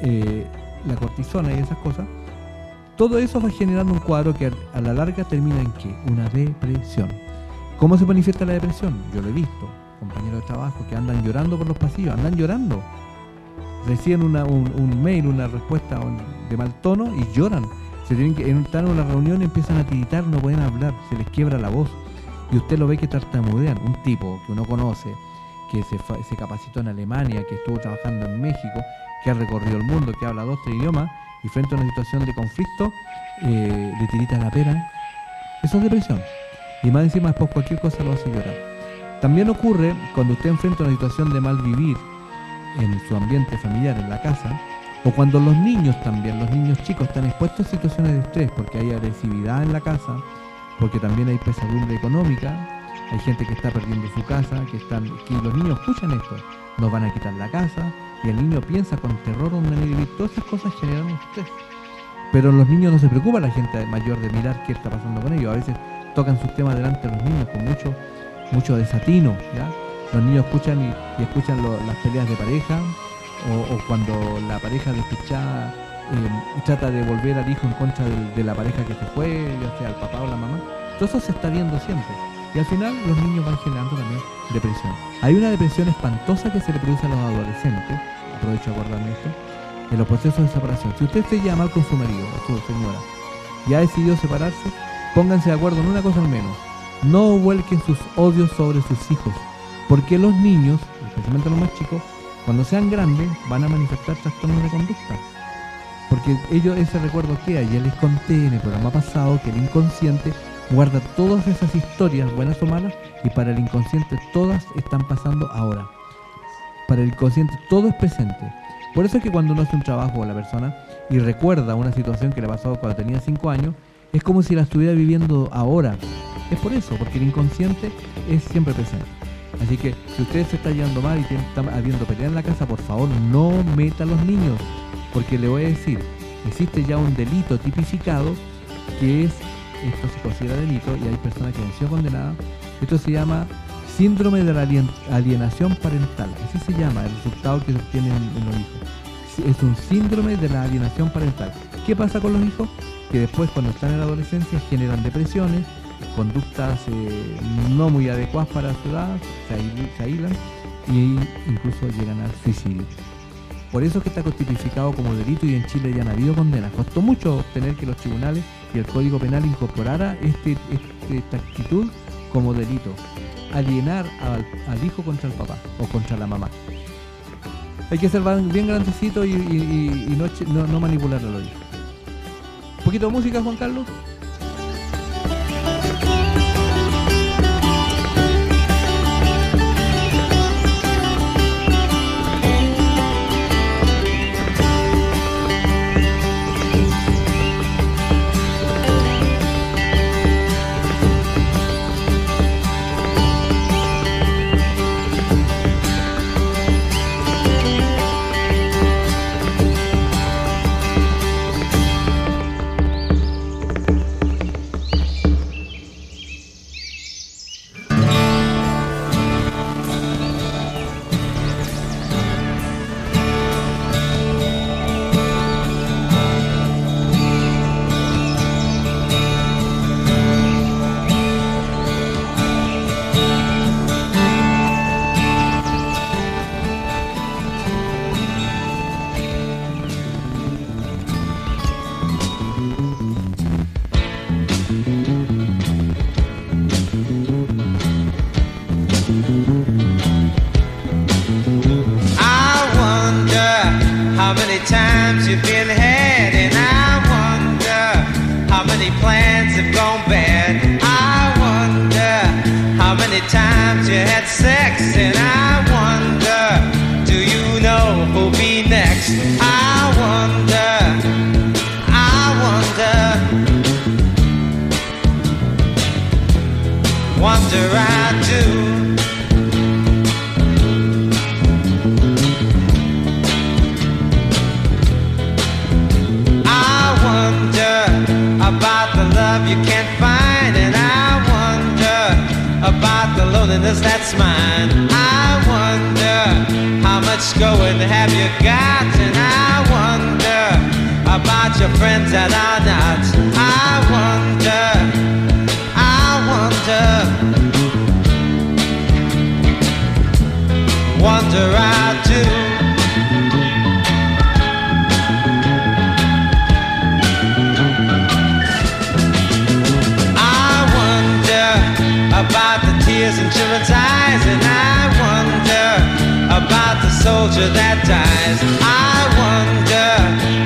eh, la cortisona y esas cosas, todo eso va generando un cuadro que a la larga termina en qué? Una depresión. ¿Cómo se manifiesta la depresión? Yo lo he visto, compañeros de trabajo que andan llorando por los pasillos, andan llorando. Reciben un, mail, una respuesta de mal tono y lloran. Se tienen que, están en una reunión y empiezan a tiritar, no pueden hablar, se les quiebra la voz. Y usted lo ve que tartamudean. Un tipo que uno conoce, que se, se capacitó en Alemania, que estuvo trabajando en México, que ha recorrido el mundo, que habla dos, tres idiomas, y frente a una situación de conflicto eh, le tirita la pera, eso es depresión. Y más encima después cualquier cosa lo hace llorar. También ocurre cuando usted enfrenta una situación de mal vivir en su ambiente familiar, en la casa, o cuando los niños también, los niños chicos están expuestos a situaciones de estrés porque hay agresividad en la casa, porque también hay pesadumbre económica, hay gente que está perdiendo su casa, que están, que los niños escuchan esto, nos van a quitar la casa, y el niño piensa con terror donde vivir, todas esas cosas generan estrés. Pero los niños no se preocupa la gente mayor de mirar qué está pasando con ellos. A veces tocan sus temas delante de los niños con mucho, mucho desatino. ¿ya? Los niños escuchan y, escuchan las peleas de pareja o, cuando la pareja despechada eh, trata de volver al hijo en contra de, la pareja que se fue, ya sea el papá o la mamá. Todo eso se está viendo siempre. Y al final los niños van generando también depresión. Hay una depresión espantosa que se le produce a los adolescentes, aprovecho de acordarme esto, en los procesos de separación. Si usted se llama con su marido o su señora y ha decidido separarse, pónganse de acuerdo en una cosa al menos. No vuelquen sus odios sobre sus hijos, porque los niños, especialmente los más chicos, cuando sean grandes van a manifestar trastornos de conducta. Porque ellos ese recuerdo queda, ya les conté en el programa pasado que el inconsciente guarda todas esas historias, buenas o malas, y para el inconsciente todas están pasando ahora. Para el inconsciente todo es presente. Por eso es que cuando uno hace un trabajo a la persona y recuerda una situación que le pasó cuando tenía 5 años, es como si la estuviera viviendo ahora. Es por eso, porque el inconsciente es siempre presente. Así que si usted se está llevando mal y está habiendo pelea en la casa, por favor no meta a los niños. Porque le voy a decir, existe ya un delito tipificado que es, esto se considera delito y hay personas que han sido condenadas. Esto se llama síndrome de la alienación parental. Así se llama el resultado que se obtiene en los hijos es un síndrome de la alienación parental. ¿Qué pasa con los hijos? Que después cuando están en la adolescencia generan depresiones, conductas eh, no muy adecuadas para su edad, se, aíslan e incluso llegan al suicidio. Por eso es que está tipificado como delito y en Chile ya han habido condenas. Costó mucho obtener que los tribunales y el Código Penal incorporara este, este esta actitud como delito. Alienar al hijo contra el papá o contra la mamá. Hay que ser bien grandecito y, no, no, manipular al oído. Un poquito música, Juan Carlos. You've been loneliness that's mine. I wonder how much going have you got, and I wonder about your friends that are not. I wonder, soldier that dies. I wonder,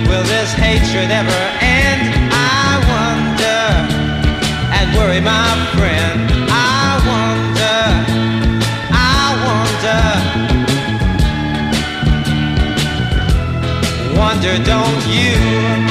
will this hatred ever end? I wonder, and worry my friend. I wonder, I wonder, wonder, don't you?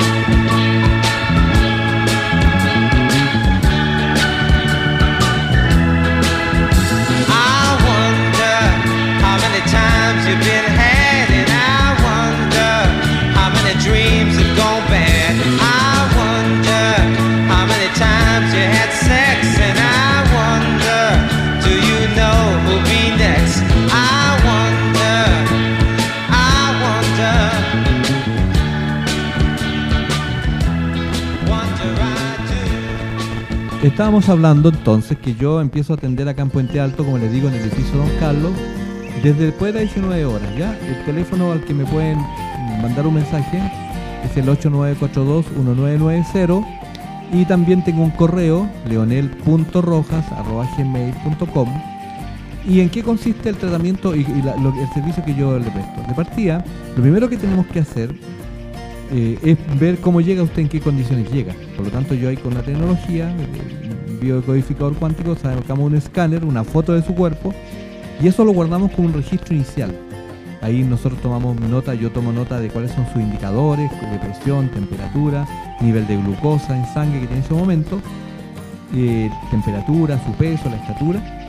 Estábamos hablando entonces que yo empiezo a atender acá en Puente Alto, como les digo, en el edificio Don Carlos, desde después de las 19 horas, ¿ya? El teléfono al que me pueden mandar un mensaje es el 8942-1990 y también tengo un correo, leonel.rojas.gmail.com ¿Y en qué consiste el tratamiento y, el servicio que yo le presto? De partida, lo primero que tenemos que hacer eh, es ver cómo llega usted, en qué condiciones llega. Por lo tanto, yo ahí con la tecnología, el biodecodificador cuántico, sacamos un escáner, una foto de su cuerpo, y eso lo guardamos como un registro inicial. Ahí nosotros tomamos nota, yo tomo nota de cuáles son sus indicadores de presión, temperatura, nivel de glucosa en sangre que tiene en ese momento, eh, temperatura, su peso, la estatura.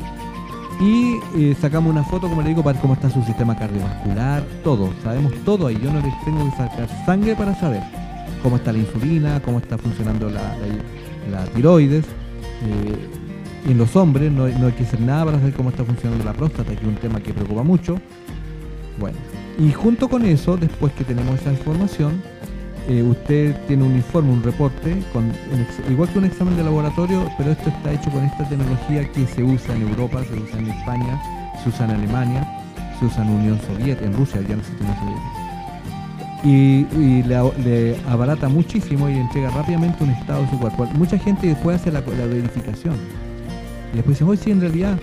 Y eh, sacamos una foto, como le digo, para cómo está su sistema cardiovascular, todo. Sabemos todo ahí. Yo no les tengo que sacar sangre para saber cómo está la insulina, cómo está funcionando la, la- la tiroides. Eh, en los hombres no, no hay que hacer nada para saber cómo está funcionando la próstata, que es un tema que preocupa mucho. Bueno, y junto con eso, después que tenemos esa información, eh, usted tiene un informe, un reporte, igual que un examen de laboratorio, pero esto está hecho con esta tecnología que se usa en Europa, se usa en España, se usa en Alemania, se usa en Unión Soviética, en Rusia, ya no existe Unión Soviética. Y, le, abarata muchísimo y entrega rápidamente un estado de su cuerpo. Mucha gente después hace la, la verificación. Y después dice, hoy sí, en realidad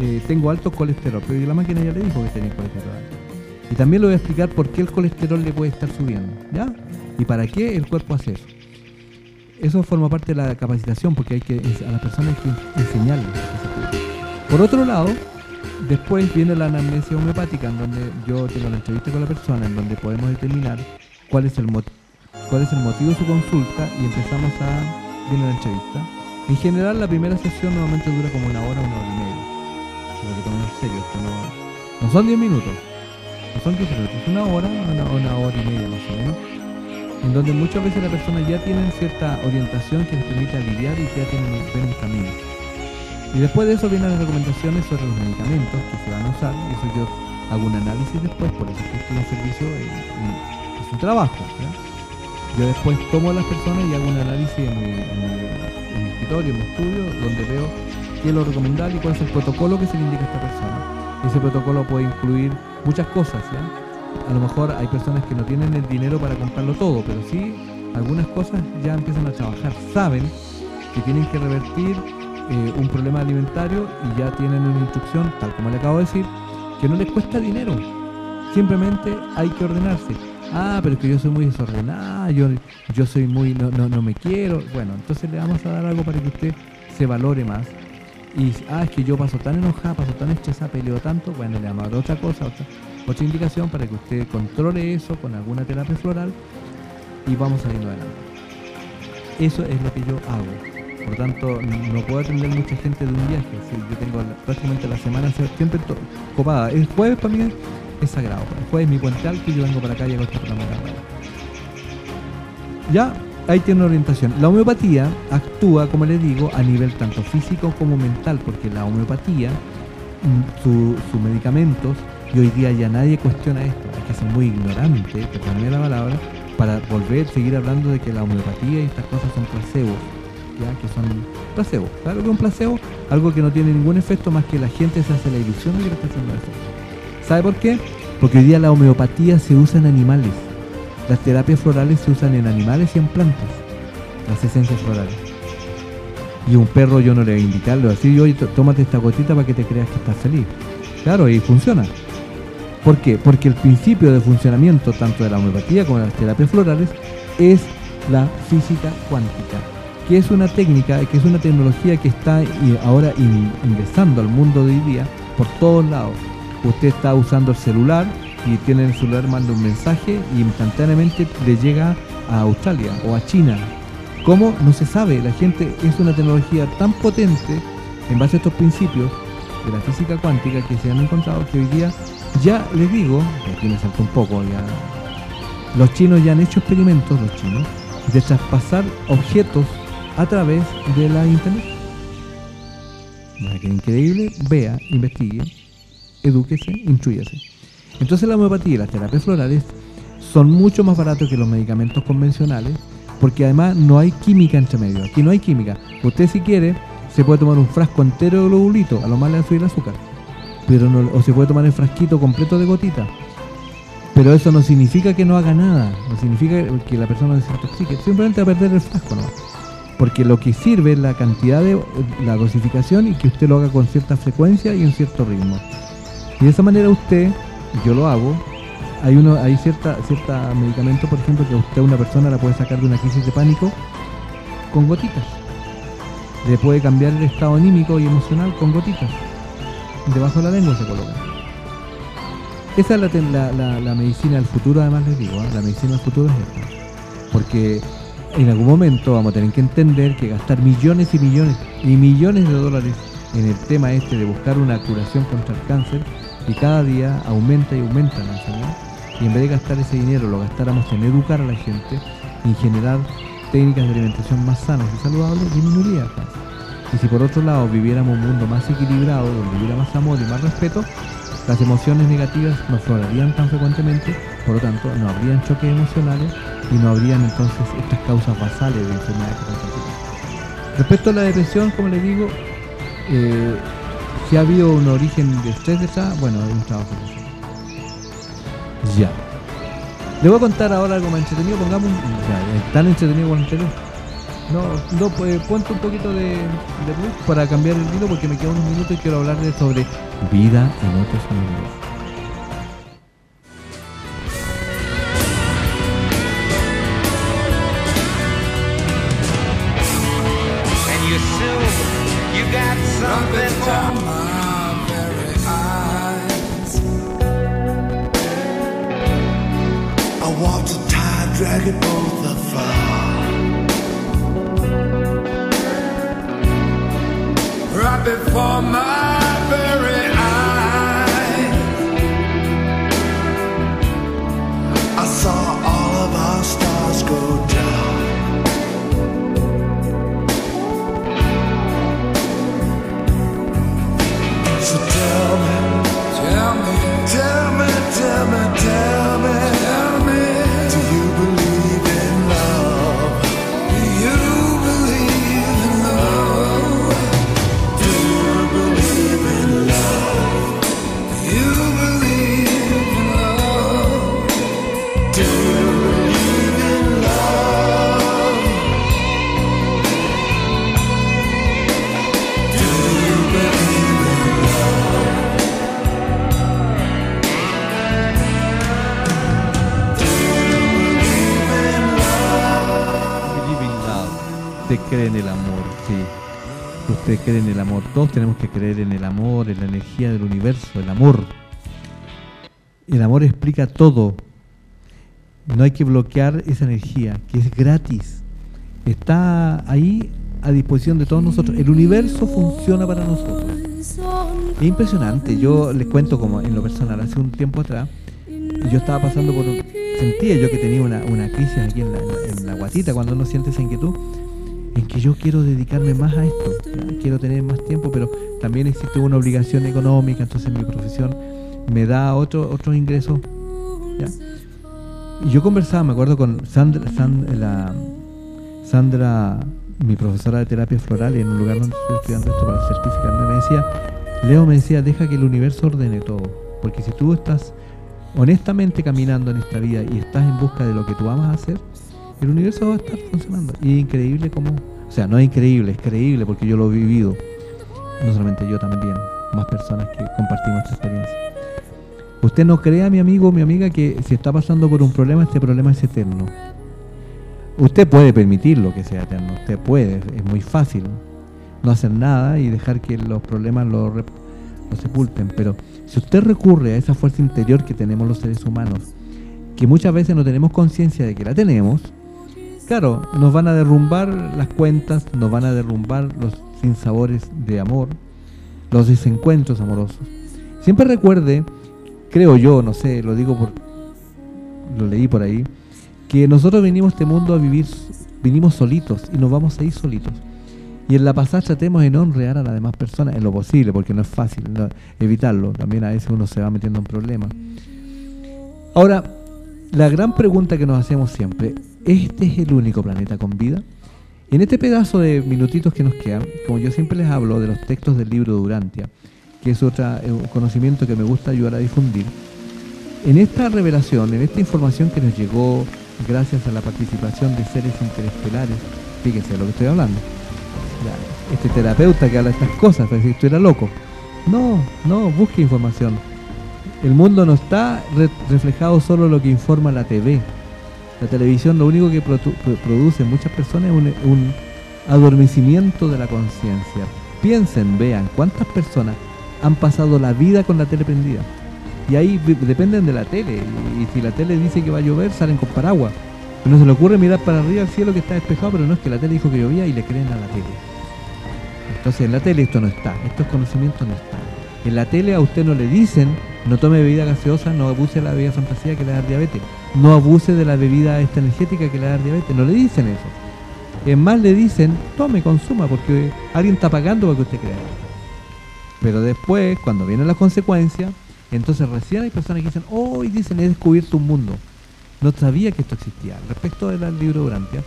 eh, tengo alto colesterol, pero la máquina ya le dijo que tenía colesterol alto. Y también le voy a explicar por qué el colesterol le puede estar subiendo, ¿ya? Y para qué el cuerpo hace eso. Eso forma parte de la capacitación porque hay que a las personas hay que cosa. Por otro lado, después viene la anamnesia homeopática, en donde yo tengo la entrevista con la persona, en donde podemos determinar cuál es el, mot- cuál es el motivo de su consulta y empezamos a... viene la entrevista. En general, la primera sesión normalmente dura como una hora, una hora y media. Pero que en serio, esto no, no son 10 minutos, son 15 minutos, una hora, una, una hora y media más o menos en donde muchas veces las personas ya tienen cierta orientación que les permite aliviar y ya tienen un camino. Y después de eso vienen las recomendaciones sobre los medicamentos que se van a usar, y eso yo hago un análisis después, por eso es que este es un servicio, eh, es un trabajo. Yo después tomo a las personas y hago un análisis en mi, en mi- en mi escritorio, en mi estudio, donde veo qué es lo recomendable y cuál es el protocolo que se le indica a esta persona. Ese protocolo puede incluir muchas cosas, ¿ya? a lo mejor hay personas que no tienen el dinero para comprarlo todo, pero sí algunas cosas ya empiezan a trabajar, saben que tienen que revertir eh, un problema alimentario y ya tienen una instrucción, tal como le acabo de decir, que no les cuesta dinero. Simplemente hay que ordenarse. Ah, pero es que yo soy muy desordenada, yo, yo soy muy, no, no, no me quiero. Bueno, entonces le vamos a dar algo para que usted se valore más. Y, ah, es que yo paso tan enojada, paso tan estresada, peleo tanto. Bueno, le vamos a dar otra cosa, otra, otra indicación para que usted controle eso con alguna terapia floral y vamos ir adelante. Eso es lo que yo hago. Por tanto, no puedo atender mucha gente de un viaje. Si yo tengo prácticamente la semana siempre copada. El jueves para mí es sagrado. El jueves es mi puente alto y yo vengo para acá y hago este programa. Ya, ahí tiene una orientación. La homeopatía actúa, como les digo, a nivel tanto físico como mental, porque la homeopatía, mm, su- sus medicamentos, y hoy día ya nadie cuestiona esto, hay que ser muy ignorante, perdóname la palabra, para volver a seguir hablando de que la homeopatía y estas cosas son placebos, ya que son placebos. Claro que un placebo, algo que no tiene ningún efecto más que la gente se hace la ilusión de que está haciendo efecto. ¿Sabe por qué? Porque hoy día la homeopatía se usa en animales. Las terapias florales se usan en animales y en plantas. Las esencias florales. Y un perro yo no le voy a voy a decir, oye, tó- tómate esta gotita para que te creas que estás feliz. Claro, y funciona. ¿Por qué? Porque el principio de funcionamiento tanto de la homeopatía como de las terapias florales es la física cuántica, que es una técnica, que es una tecnología que está ahora in- ingresando al mundo de hoy día por todos lados. Usted está usando el celular y tiene el celular, manda un mensaje y instantáneamente le llega a Australia o a China. ¿Cómo? No se sabe. La gente es una tecnología tan potente en base a estos principios de la física cuántica que se han encontrado que hoy día ya les digo, aquí me salto un poco ya. Los chinos ya han hecho experimentos, los chinos, de traspasar objetos a través de la internet. Para que increíble, vea, investigue, edúquese, instruyase. Entonces la homeopatía y las terapias florales son mucho más baratos que los medicamentos convencionales porque además no hay química entre medio. Aquí no hay química. Usted si quiere se puede tomar un frasco entero de globulito, a lo más le subir el azúcar. Pero no, o se puede tomar el frasquito completo de gotita. Pero eso no significa que no haga nada, no significa que la persona se intoxique, simplemente va a perder el frasco, ¿no? Porque lo que sirve es la cantidad de la dosificación y que usted lo haga con cierta frecuencia y en cierto ritmo. Y de esa manera usted, yo lo hago, hay uno, hay cierta, cierta medicamento, por ejemplo, que usted una persona la puede sacar de una crisis de pánico con gotitas. Le puede cambiar el estado anímico y emocional con gotitas. Debajo de la lengua se coloca. Esa es la, la- la- medicina del futuro, además les digo, ¿eh? la medicina del futuro es esta. Porque en algún momento vamos a tener que entender que gastar millones y millones y millones de dólares en el tema este de buscar una curación contra el cáncer y cada día aumenta y aumenta la enfermedad y en vez de gastar ese dinero lo gastáramos en educar a la gente en generar técnicas de alimentación más sanas y saludables, disminuiría el cáncer. Y si por otro lado viviéramos un mundo más equilibrado, donde hubiera más amor y más respeto, las emociones negativas no florarían tan frecuentemente, por lo tanto no habrían choques emocionales y no habrían entonces estas causas basales de enfermedades Respecto a la depresión, como les digo, eh, si ha habido un origen de detrás, bueno, hay un trabajo. Ya. Le voy a contar ahora algo más entretenido, pongamos un... Ya, tan entretenido como entretenido. No, no, pues ponte un poquito de, de para cambiar el hilo porque me quedan unos minutos y quiero hablar de sobre vida en otros mundos. Got something to my very eyes. I walked a tide, dragging both afar. Right before my very cree en el amor, sí. Usted cree en el amor. Todos tenemos que creer en el amor, en la energía del universo, el amor. El amor explica todo. No hay que bloquear esa energía, que es gratis. Está ahí a disposición de todos nosotros. El universo funciona para nosotros. Es impresionante. Yo les cuento como en lo personal, hace un tiempo atrás, yo estaba pasando por. Sentía yo que tenía una, una crisis aquí en la, en la guatita cuando uno siente esa inquietud, en que yo quiero dedicarme más a esto. Quiero tener más tiempo, pero también existe una obligación económica, entonces mi profesión me da otro, otros ingresos. ¿ya? Y yo conversaba, me acuerdo con Sandra, Sand- la, Sandra, mi profesora de terapia floral, en un lugar donde estoy estudiando esto para certificarme, me decía, Leo me decía, deja que el universo ordene todo. Porque si tú estás honestamente caminando en esta vida y estás en busca de lo que tú amas hacer, el universo va a estar funcionando. Y increíble como... O sea, no es increíble, es creíble porque yo lo he vivido. No solamente yo también, más personas que compartimos esta experiencia. Usted no crea, mi amigo, mi amiga, que si está pasando por un problema, este problema es eterno. Usted puede permitirlo que sea eterno, usted puede, es muy fácil no hacer nada y dejar que los problemas lo, lo sepulten, pero si usted recurre a esa fuerza interior que tenemos los seres humanos, que muchas veces no tenemos conciencia de que la tenemos, claro, nos van a derrumbar las cuentas, nos van a derrumbar los sinsabores de amor, los desencuentros amorosos. Siempre recuerde, creo yo, no sé, lo digo por lo leí por ahí, que nosotros venimos a este mundo a vivir, vinimos solitos y nos vamos a ir solitos. Y en la pasada tratemos de no a las demás personas en lo posible, porque no es fácil evitarlo. También a veces uno se va metiendo en problemas. Ahora, la gran pregunta que nos hacemos siempre, ¿este es el único planeta con vida? En este pedazo de minutitos que nos quedan, como yo siempre les hablo de los textos del libro Durantia, que es otro conocimiento que me gusta ayudar a difundir, en esta revelación, en esta información que nos llegó gracias a la participación de seres interestelares, fíjense de lo que estoy hablando, este terapeuta que habla de estas cosas, parece que estuviera loco. No, no, busque información. El mundo no está re- reflejado solo lo que informa la TV. La televisión lo único que produ- pro- produce muchas personas es un, adormecimiento de la conciencia. Piensen, vean, cuántas personas han pasado la vida con la tele prendida. Y ahí dependen de la tele. Y, si la tele dice que va a llover, salen con paraguas. No se le ocurre mirar para arriba al cielo que está despejado, pero no es que la tele dijo que llovía y le creen a la tele. Entonces en la tele esto no está, estos conocimientos no están. En la tele a usted no le dicen, no tome bebida gaseosa, no abuse la bebida fantasía que le da diabetes, no abuse de la bebida esta energética que le da diabetes, no le dicen eso. Es más le dicen, tome, consuma, porque alguien está pagando para que usted crea. Pero después, cuando vienen las consecuencias, entonces recién hay personas que dicen, oh, y dicen, he descubierto un mundo. No sabía que esto existía. Respecto del libro Durantia,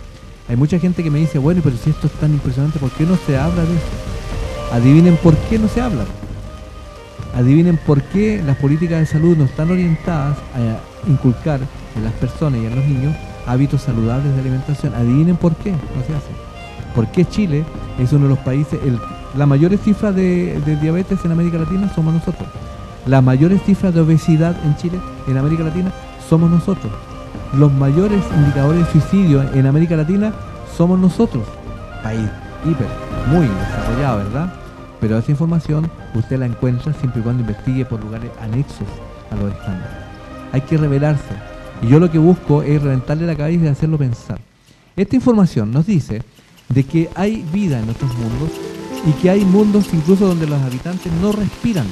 hay mucha gente que me dice, bueno, pero si esto es tan impresionante, ¿por qué no se habla de eso? Adivinen por qué no se habla. Adivinen por qué las políticas de salud no están orientadas a inculcar en las personas y en los niños hábitos saludables de alimentación. Adivinen por qué no se hace. ¿Por qué Chile es uno de los países, el, las mayores cifras de, de diabetes en América Latina somos nosotros? Las mayores cifras de obesidad en Chile, en América Latina, somos nosotros. Los mayores indicadores de suicidio en América Latina somos nosotros. País hiper, muy desarrollado, ¿verdad? Pero esa información usted la encuentra siempre y cuando investigue por lugares anexos a los estándares. Hay que revelarse. Y yo lo que busco es reventarle la cabeza y hacerlo pensar. Esta información nos dice de que hay vida en otros mundos y que hay mundos incluso donde los habitantes no respiran.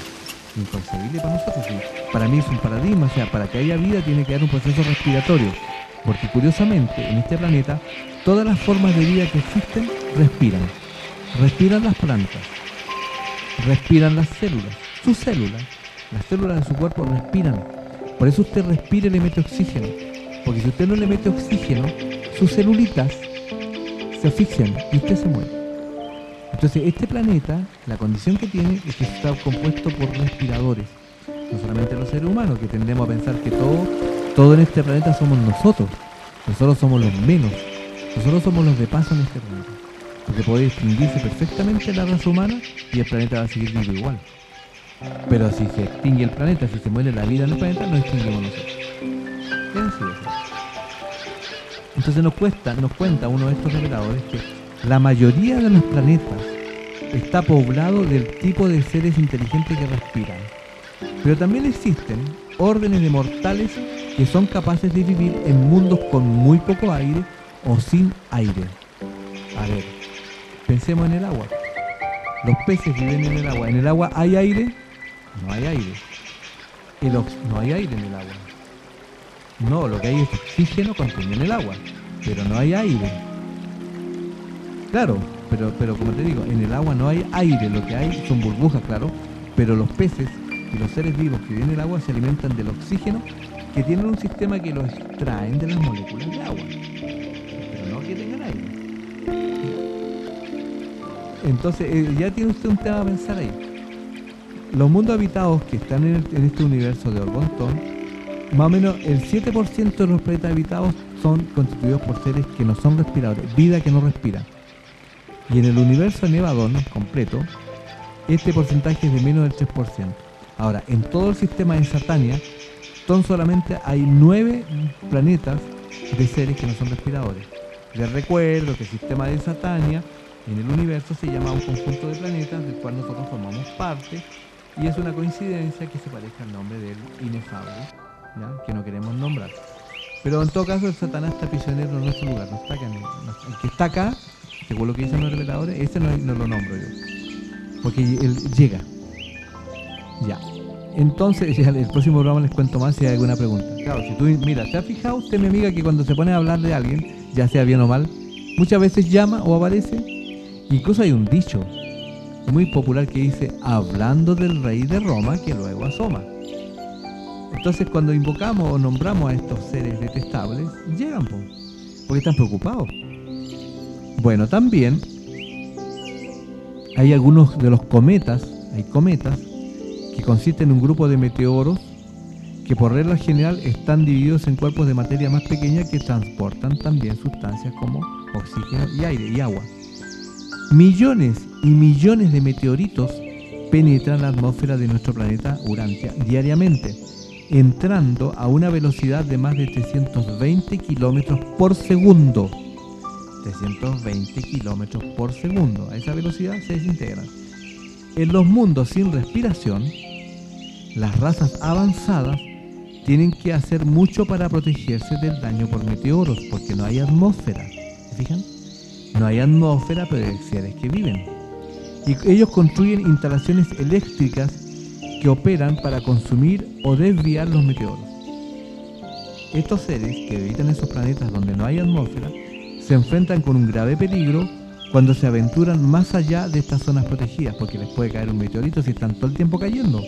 Inconcebible para nosotros. Para mí es un paradigma, o sea, para que haya vida tiene que haber un proceso respiratorio. Porque curiosamente en este planeta todas las formas de vida que existen respiran. Respiran las plantas, respiran las células, sus células, las células de su cuerpo respiran. Por eso usted respira y le mete oxígeno. Porque si usted no le mete oxígeno, sus celulitas se asfixian y usted se muere. Entonces, este planeta, la condición que tiene es que está compuesto por respiradores. No solamente los seres humanos, que tendemos a pensar que todo, todo en este planeta somos nosotros. Nosotros somos los menos. Nosotros somos los de paso en este planeta. Porque puede extinguirse perfectamente la raza humana y el planeta va a seguir vivo igual. Pero si se extingue el planeta, si se muere la vida en el planeta, nos extinguimos nosotros. Es. Entonces nos cuesta, nos cuenta uno de estos reveladores que La mayoría de los planetas está poblado del tipo de seres inteligentes que respiran. Pero también existen órdenes de mortales que son capaces de vivir en mundos con muy poco aire o sin aire. A ver, pensemos en el agua. Los peces viven en el agua. ¿En el agua hay aire? No hay aire. El no hay aire en el agua. No, lo que hay es oxígeno contenido en el agua, pero no hay aire. Claro, pero, pero como te digo, en el agua no hay aire, lo que hay son burbujas, claro, pero los peces y los seres vivos que viven en el agua se alimentan del oxígeno que tienen un sistema que lo extraen de las moléculas de agua, pero no que tengan aire. Entonces, eh, ya tiene usted un tema a pensar ahí. Los mundos habitados que están en, en este universo de Orgontón, más o menos el 7% de los planetas habitados son constituidos por seres que no son respiradores, vida que no respira. Y en el universo Nevadón completo, este porcentaje es de menos del 3%. Ahora, en todo el sistema de Satania, son solamente hay 9 planetas de seres que no son respiradores. Les recuerdo que el sistema de Satania en el universo se llama un conjunto de planetas del cual nosotros formamos parte y es una coincidencia que se parezca al nombre del inefable, ¿ya? que no queremos nombrar. Pero en todo caso el Satanás está prisionero en nuestro lugar, no está acá. el que está acá, según lo que dicen los reveladores, ese no, lo nombro yo. Porque él llega. Ya. Entonces, el próximo programa les cuento más si hay alguna pregunta. Claro, si tú, mira, ¿se ha fijado usted, mi amiga, que cuando se pone a hablar de alguien, ya sea bien o mal, muchas veces llama o aparece? Incluso hay un dicho muy popular que dice, hablando del rey de Roma que luego asoma. Entonces, cuando invocamos o nombramos a estos seres detestables, llegan, po, porque están preocupados. Bueno, también hay algunos de los cometas, hay cometas, que consisten en un grupo de meteoros que por regla general están divididos en cuerpos de materia más pequeña que transportan también sustancias como oxígeno y aire y agua. Millones y millones de meteoritos penetran la atmósfera de nuestro planeta Urantia diariamente, entrando a una velocidad de más de 320 kilómetros por segundo. 320 kilómetros por segundo. A esa velocidad se desintegran. En los mundos sin respiración, las razas avanzadas tienen que hacer mucho para protegerse del daño por meteoros, porque no hay atmósfera. ¿Se fijan? No hay atmósfera, pero hay seres que viven. Y ellos construyen instalaciones eléctricas que operan para consumir o desviar los meteoros. Estos seres que habitan esos planetas donde no hay atmósfera se enfrentan con un grave peligro cuando se aventuran más allá de estas zonas protegidas, porque les puede caer un meteorito si están todo el tiempo cayendo.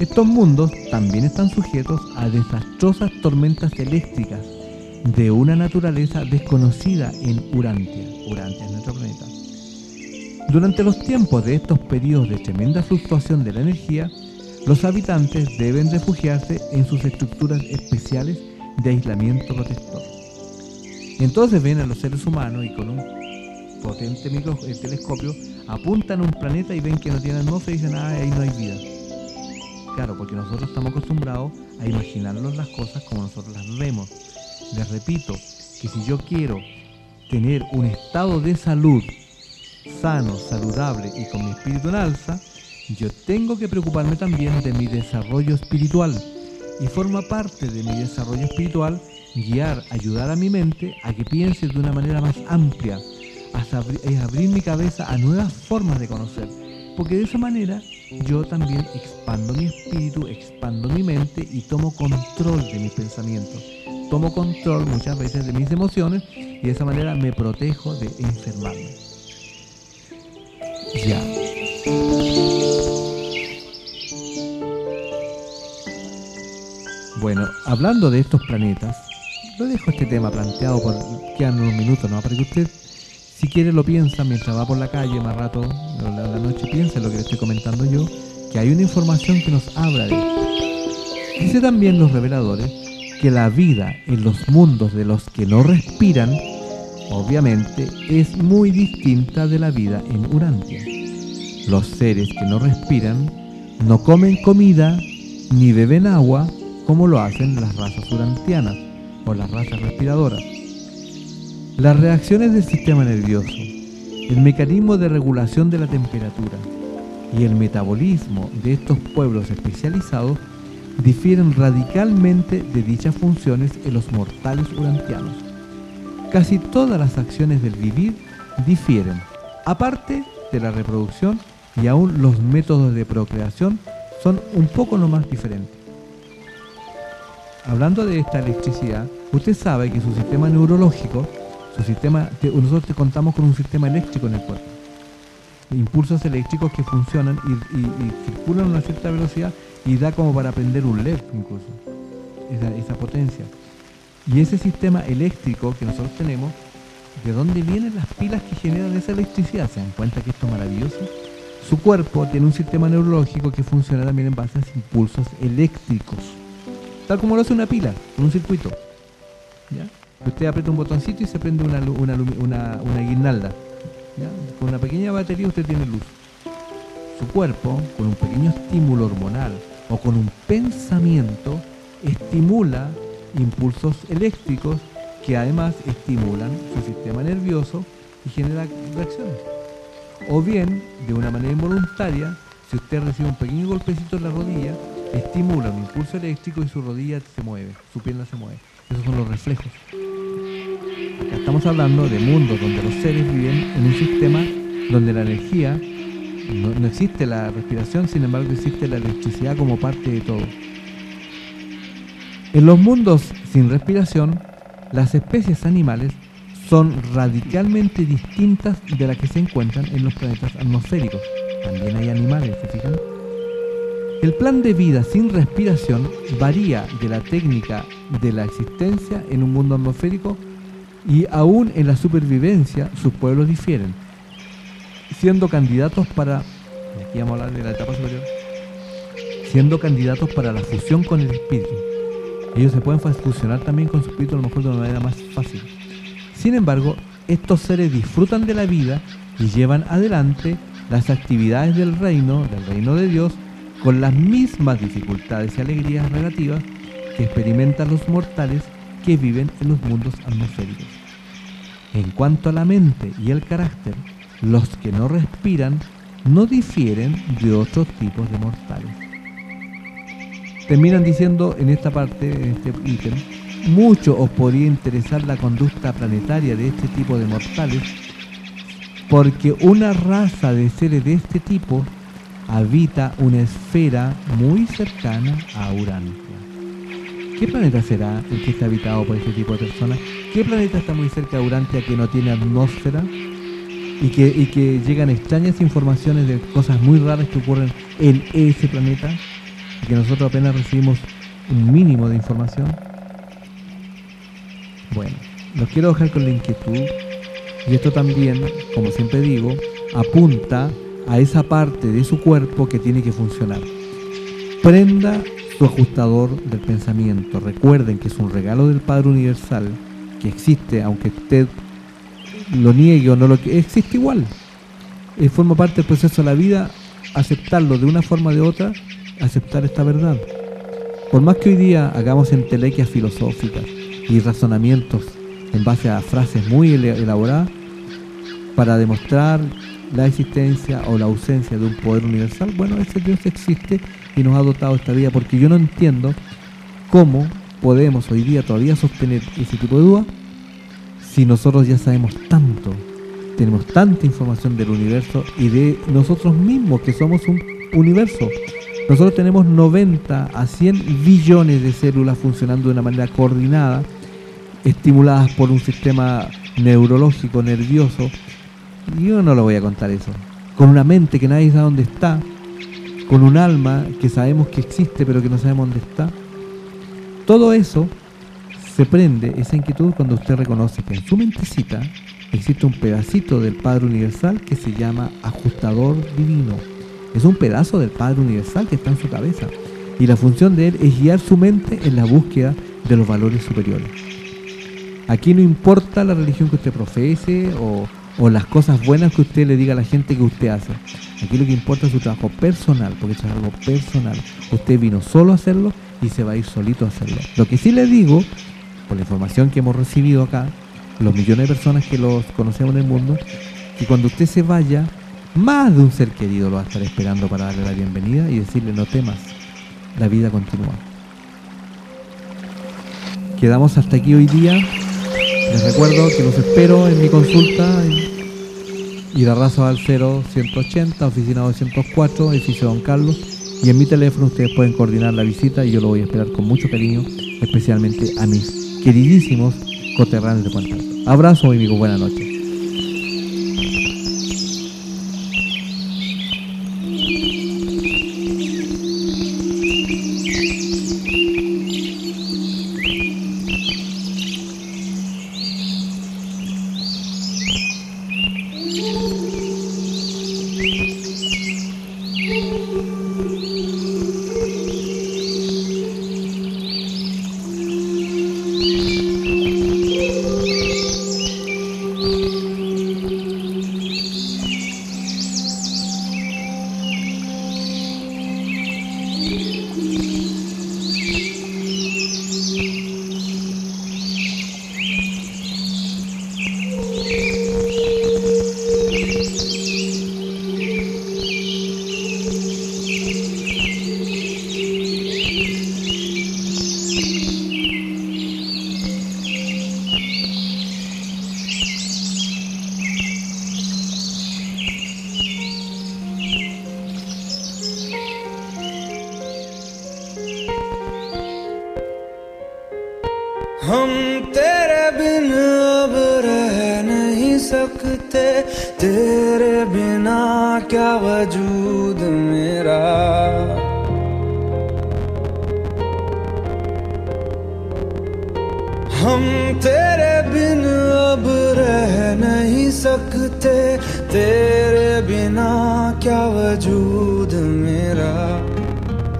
Estos mundos también están sujetos a desastrosas tormentas eléctricas de una naturaleza desconocida en Urantia. Urantia es nuestro planeta. Durante los tiempos de estos periodos de tremenda fluctuación de la energía, los habitantes deben refugiarse en sus estructuras especiales de aislamiento protector. Entonces ven a los seres humanos y con un potente micro, eh, telescopio apuntan a un planeta y ven que no tiene atmósfera y dicen, ah, ahí no hay vida. Claro, porque nosotros estamos acostumbrados a imaginarnos las cosas como nosotros las vemos. Les repito que si yo quiero tener un estado de salud sano, saludable y con mi espíritu en alza, yo tengo que preocuparme también de mi desarrollo espiritual. Y forma parte de mi desarrollo espiritual guiar, ayudar a mi mente a que piense de una manera más amplia, a abrir mi cabeza a nuevas formas de conocer. Porque de esa manera yo también expando mi espíritu, expando mi mente y tomo control de mis pensamientos. Tomo control muchas veces de mis emociones y de esa manera me protejo de enfermarme. Ya. Bueno, hablando de estos planetas, lo dejo este tema planteado por quedan unos minutos, ¿no? Para que usted, si quiere, lo piensa mientras va por la calle más rato, o la, noche, piense lo que le estoy comentando yo, que hay una información que nos habla de esto. Dice también los reveladores que la vida en los mundos de los que no respiran, obviamente, es muy distinta de la vida en Urantia. Los seres que no respiran no comen comida ni beben agua como lo hacen las razas urantianas o las razas respiradoras. Las reacciones del sistema nervioso, el mecanismo de regulación de la temperatura y el metabolismo de estos pueblos especializados difieren radicalmente de dichas funciones en los mortales urantianos. Casi todas las acciones del vivir difieren, aparte de la reproducción y aún los métodos de procreación son un poco nomás diferentes. Hablando de esta electricidad, usted sabe que su sistema neurológico, su sistema, te- nosotros contamos con un sistema eléctrico en el cuerpo. Impulsos eléctricos que funcionan y, circulan a una cierta velocidad y da como para prender un LED incluso, esa, potencia. Y ese sistema eléctrico que nosotros tenemos, ¿de dónde vienen las pilas que generan esa electricidad? ¿Se dan cuenta que esto es maravilloso? Su cuerpo tiene un sistema neurológico que funciona también en base a impulsos eléctricos. Tal como lo hace una pila, un circuito. ¿ya? Usted aprieta un botoncito y se prende una, una, una, una guirnalda. Con una pequeña batería usted tiene luz. Su cuerpo, con un pequeño estímulo hormonal o con un pensamiento, estimula impulsos eléctricos que además estimulan su sistema nervioso y genera reacciones. O bien, de una manera involuntaria, si usted recibe un pequeño golpecito en la rodilla, estimula un impulso eléctrico y su rodilla se mueve, su pierna se mueve. Esos son los reflejos. Estamos hablando de mundos donde los seres viven en un sistema donde la energía, no, no existe la respiración, sin embargo existe la electricidad como parte de todo. En los mundos sin respiración, las especies animales son radicalmente distintas de las que se encuentran en los planetas atmosféricos. También hay animales, ¿se fijan? El plan de vida sin respiración varía de la técnica de la existencia en un mundo atmosférico y aún en la supervivencia sus pueblos difieren, siendo candidatos para, aquí vamos a hablar de la etapa superior, siendo candidatos para la fusión con el espíritu. Ellos se pueden fusionar también con su espíritu a lo mejor de una manera más fácil. Sin embargo, estos seres disfrutan de la vida y llevan adelante las actividades del reino, del reino de Dios, con las mismas dificultades y alegrías relativas que experimentan los mortales que viven en los mundos atmosféricos. En cuanto a la mente y el carácter, los que no respiran no difieren de otros tipos de mortales. Terminan diciendo en esta parte, en este ítem, mucho os podría interesar la conducta planetaria de este tipo de mortales, porque una raza de seres de este tipo habita una esfera muy cercana a Urantia. ¿Qué planeta será el que está habitado por este tipo de personas? ¿Qué planeta está muy cerca de Urantia que no tiene atmósfera? Y que, y que llegan extrañas informaciones de cosas muy raras que ocurren en ese planeta y que nosotros apenas recibimos un mínimo de información. Bueno, los quiero dejar con la inquietud y esto también, como siempre digo, apunta a esa parte de su cuerpo que tiene que funcionar. Prenda su ajustador del pensamiento. Recuerden que es un regalo del Padre Universal que existe, aunque usted lo niegue o no lo existe igual. Eh, forma parte del proceso de la vida, aceptarlo de una forma o de otra, aceptar esta verdad. Por más que hoy día hagamos entelequias filosóficas y razonamientos en base a frases muy elaboradas para demostrar la existencia o la ausencia de un poder universal, bueno, ese Dios existe y nos ha dotado esta vida, porque yo no entiendo cómo podemos hoy día todavía sostener ese tipo de duda si nosotros ya sabemos tanto, tenemos tanta información del universo y de nosotros mismos, que somos un universo. Nosotros tenemos 90 a 100 billones de células funcionando de una manera coordinada, estimuladas por un sistema neurológico, nervioso. Yo no lo voy a contar eso. Con una mente que nadie sabe dónde está, con un alma que sabemos que existe pero que no sabemos dónde está. Todo eso se prende esa inquietud cuando usted reconoce que en su mentecita existe un pedacito del Padre Universal que se llama ajustador divino. Es un pedazo del Padre Universal que está en su cabeza. Y la función de él es guiar su mente en la búsqueda de los valores superiores. Aquí no importa la religión que usted profese o, o las cosas buenas que usted le diga a la gente que usted hace. Aquí lo que importa es su trabajo personal, porque eso es algo personal. Usted vino solo a hacerlo y se va a ir solito a hacerlo. Lo que sí le digo, por la información que hemos recibido acá, los millones de personas que los conocemos en el mundo, que cuando usted se vaya, más de un ser querido lo va a estar esperando para darle la bienvenida y decirle no temas, la vida continúa. Quedamos hasta aquí hoy día. Les recuerdo que los espero en mi consulta Irarrazo al 0180, oficina 204, edificio Don Carlos. Y en mi teléfono ustedes pueden coordinar la visita y yo lo voy a esperar con mucho cariño, especialmente a mis queridísimos coterranes de Puente. Abrazo, amigo, buenas noches. सकते तेरे बिना क्या वजूद मेरा? हम तेरे बिन अब रह नहीं सकते, तेरे बिना क्या वजूद मेरा?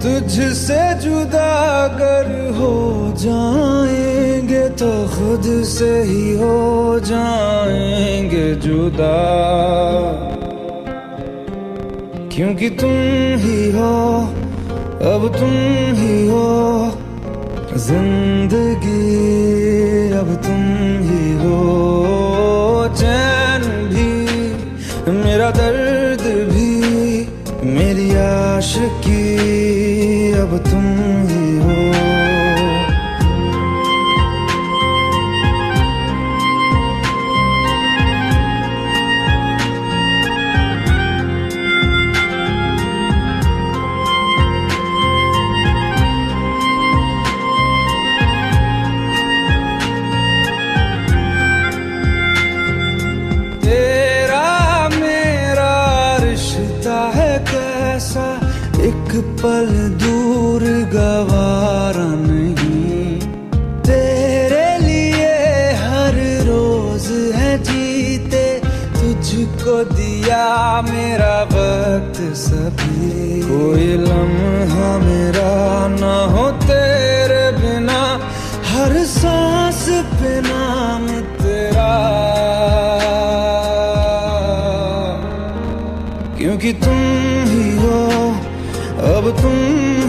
तुझसे जुदा अगर हो जाएँगे तो खुद से ही हो जाएँगे जुदा। क्योंकि तुम ही हो, अब तुम ही हो, ज़िंदगी, अब तुम ही हो। चैन भी मेरा दर्द लम्हा मेरा ना हो तेरे बिना, हर सांस नाम तेरा। क्योंकि तुम ही हो, अब तुम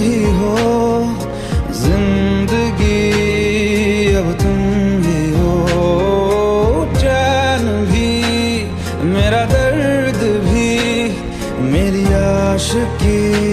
ही हो, ज़िंदगी अब तुम ही हो। चैन भी, मेरा दर्द भी, मेरी आशिकी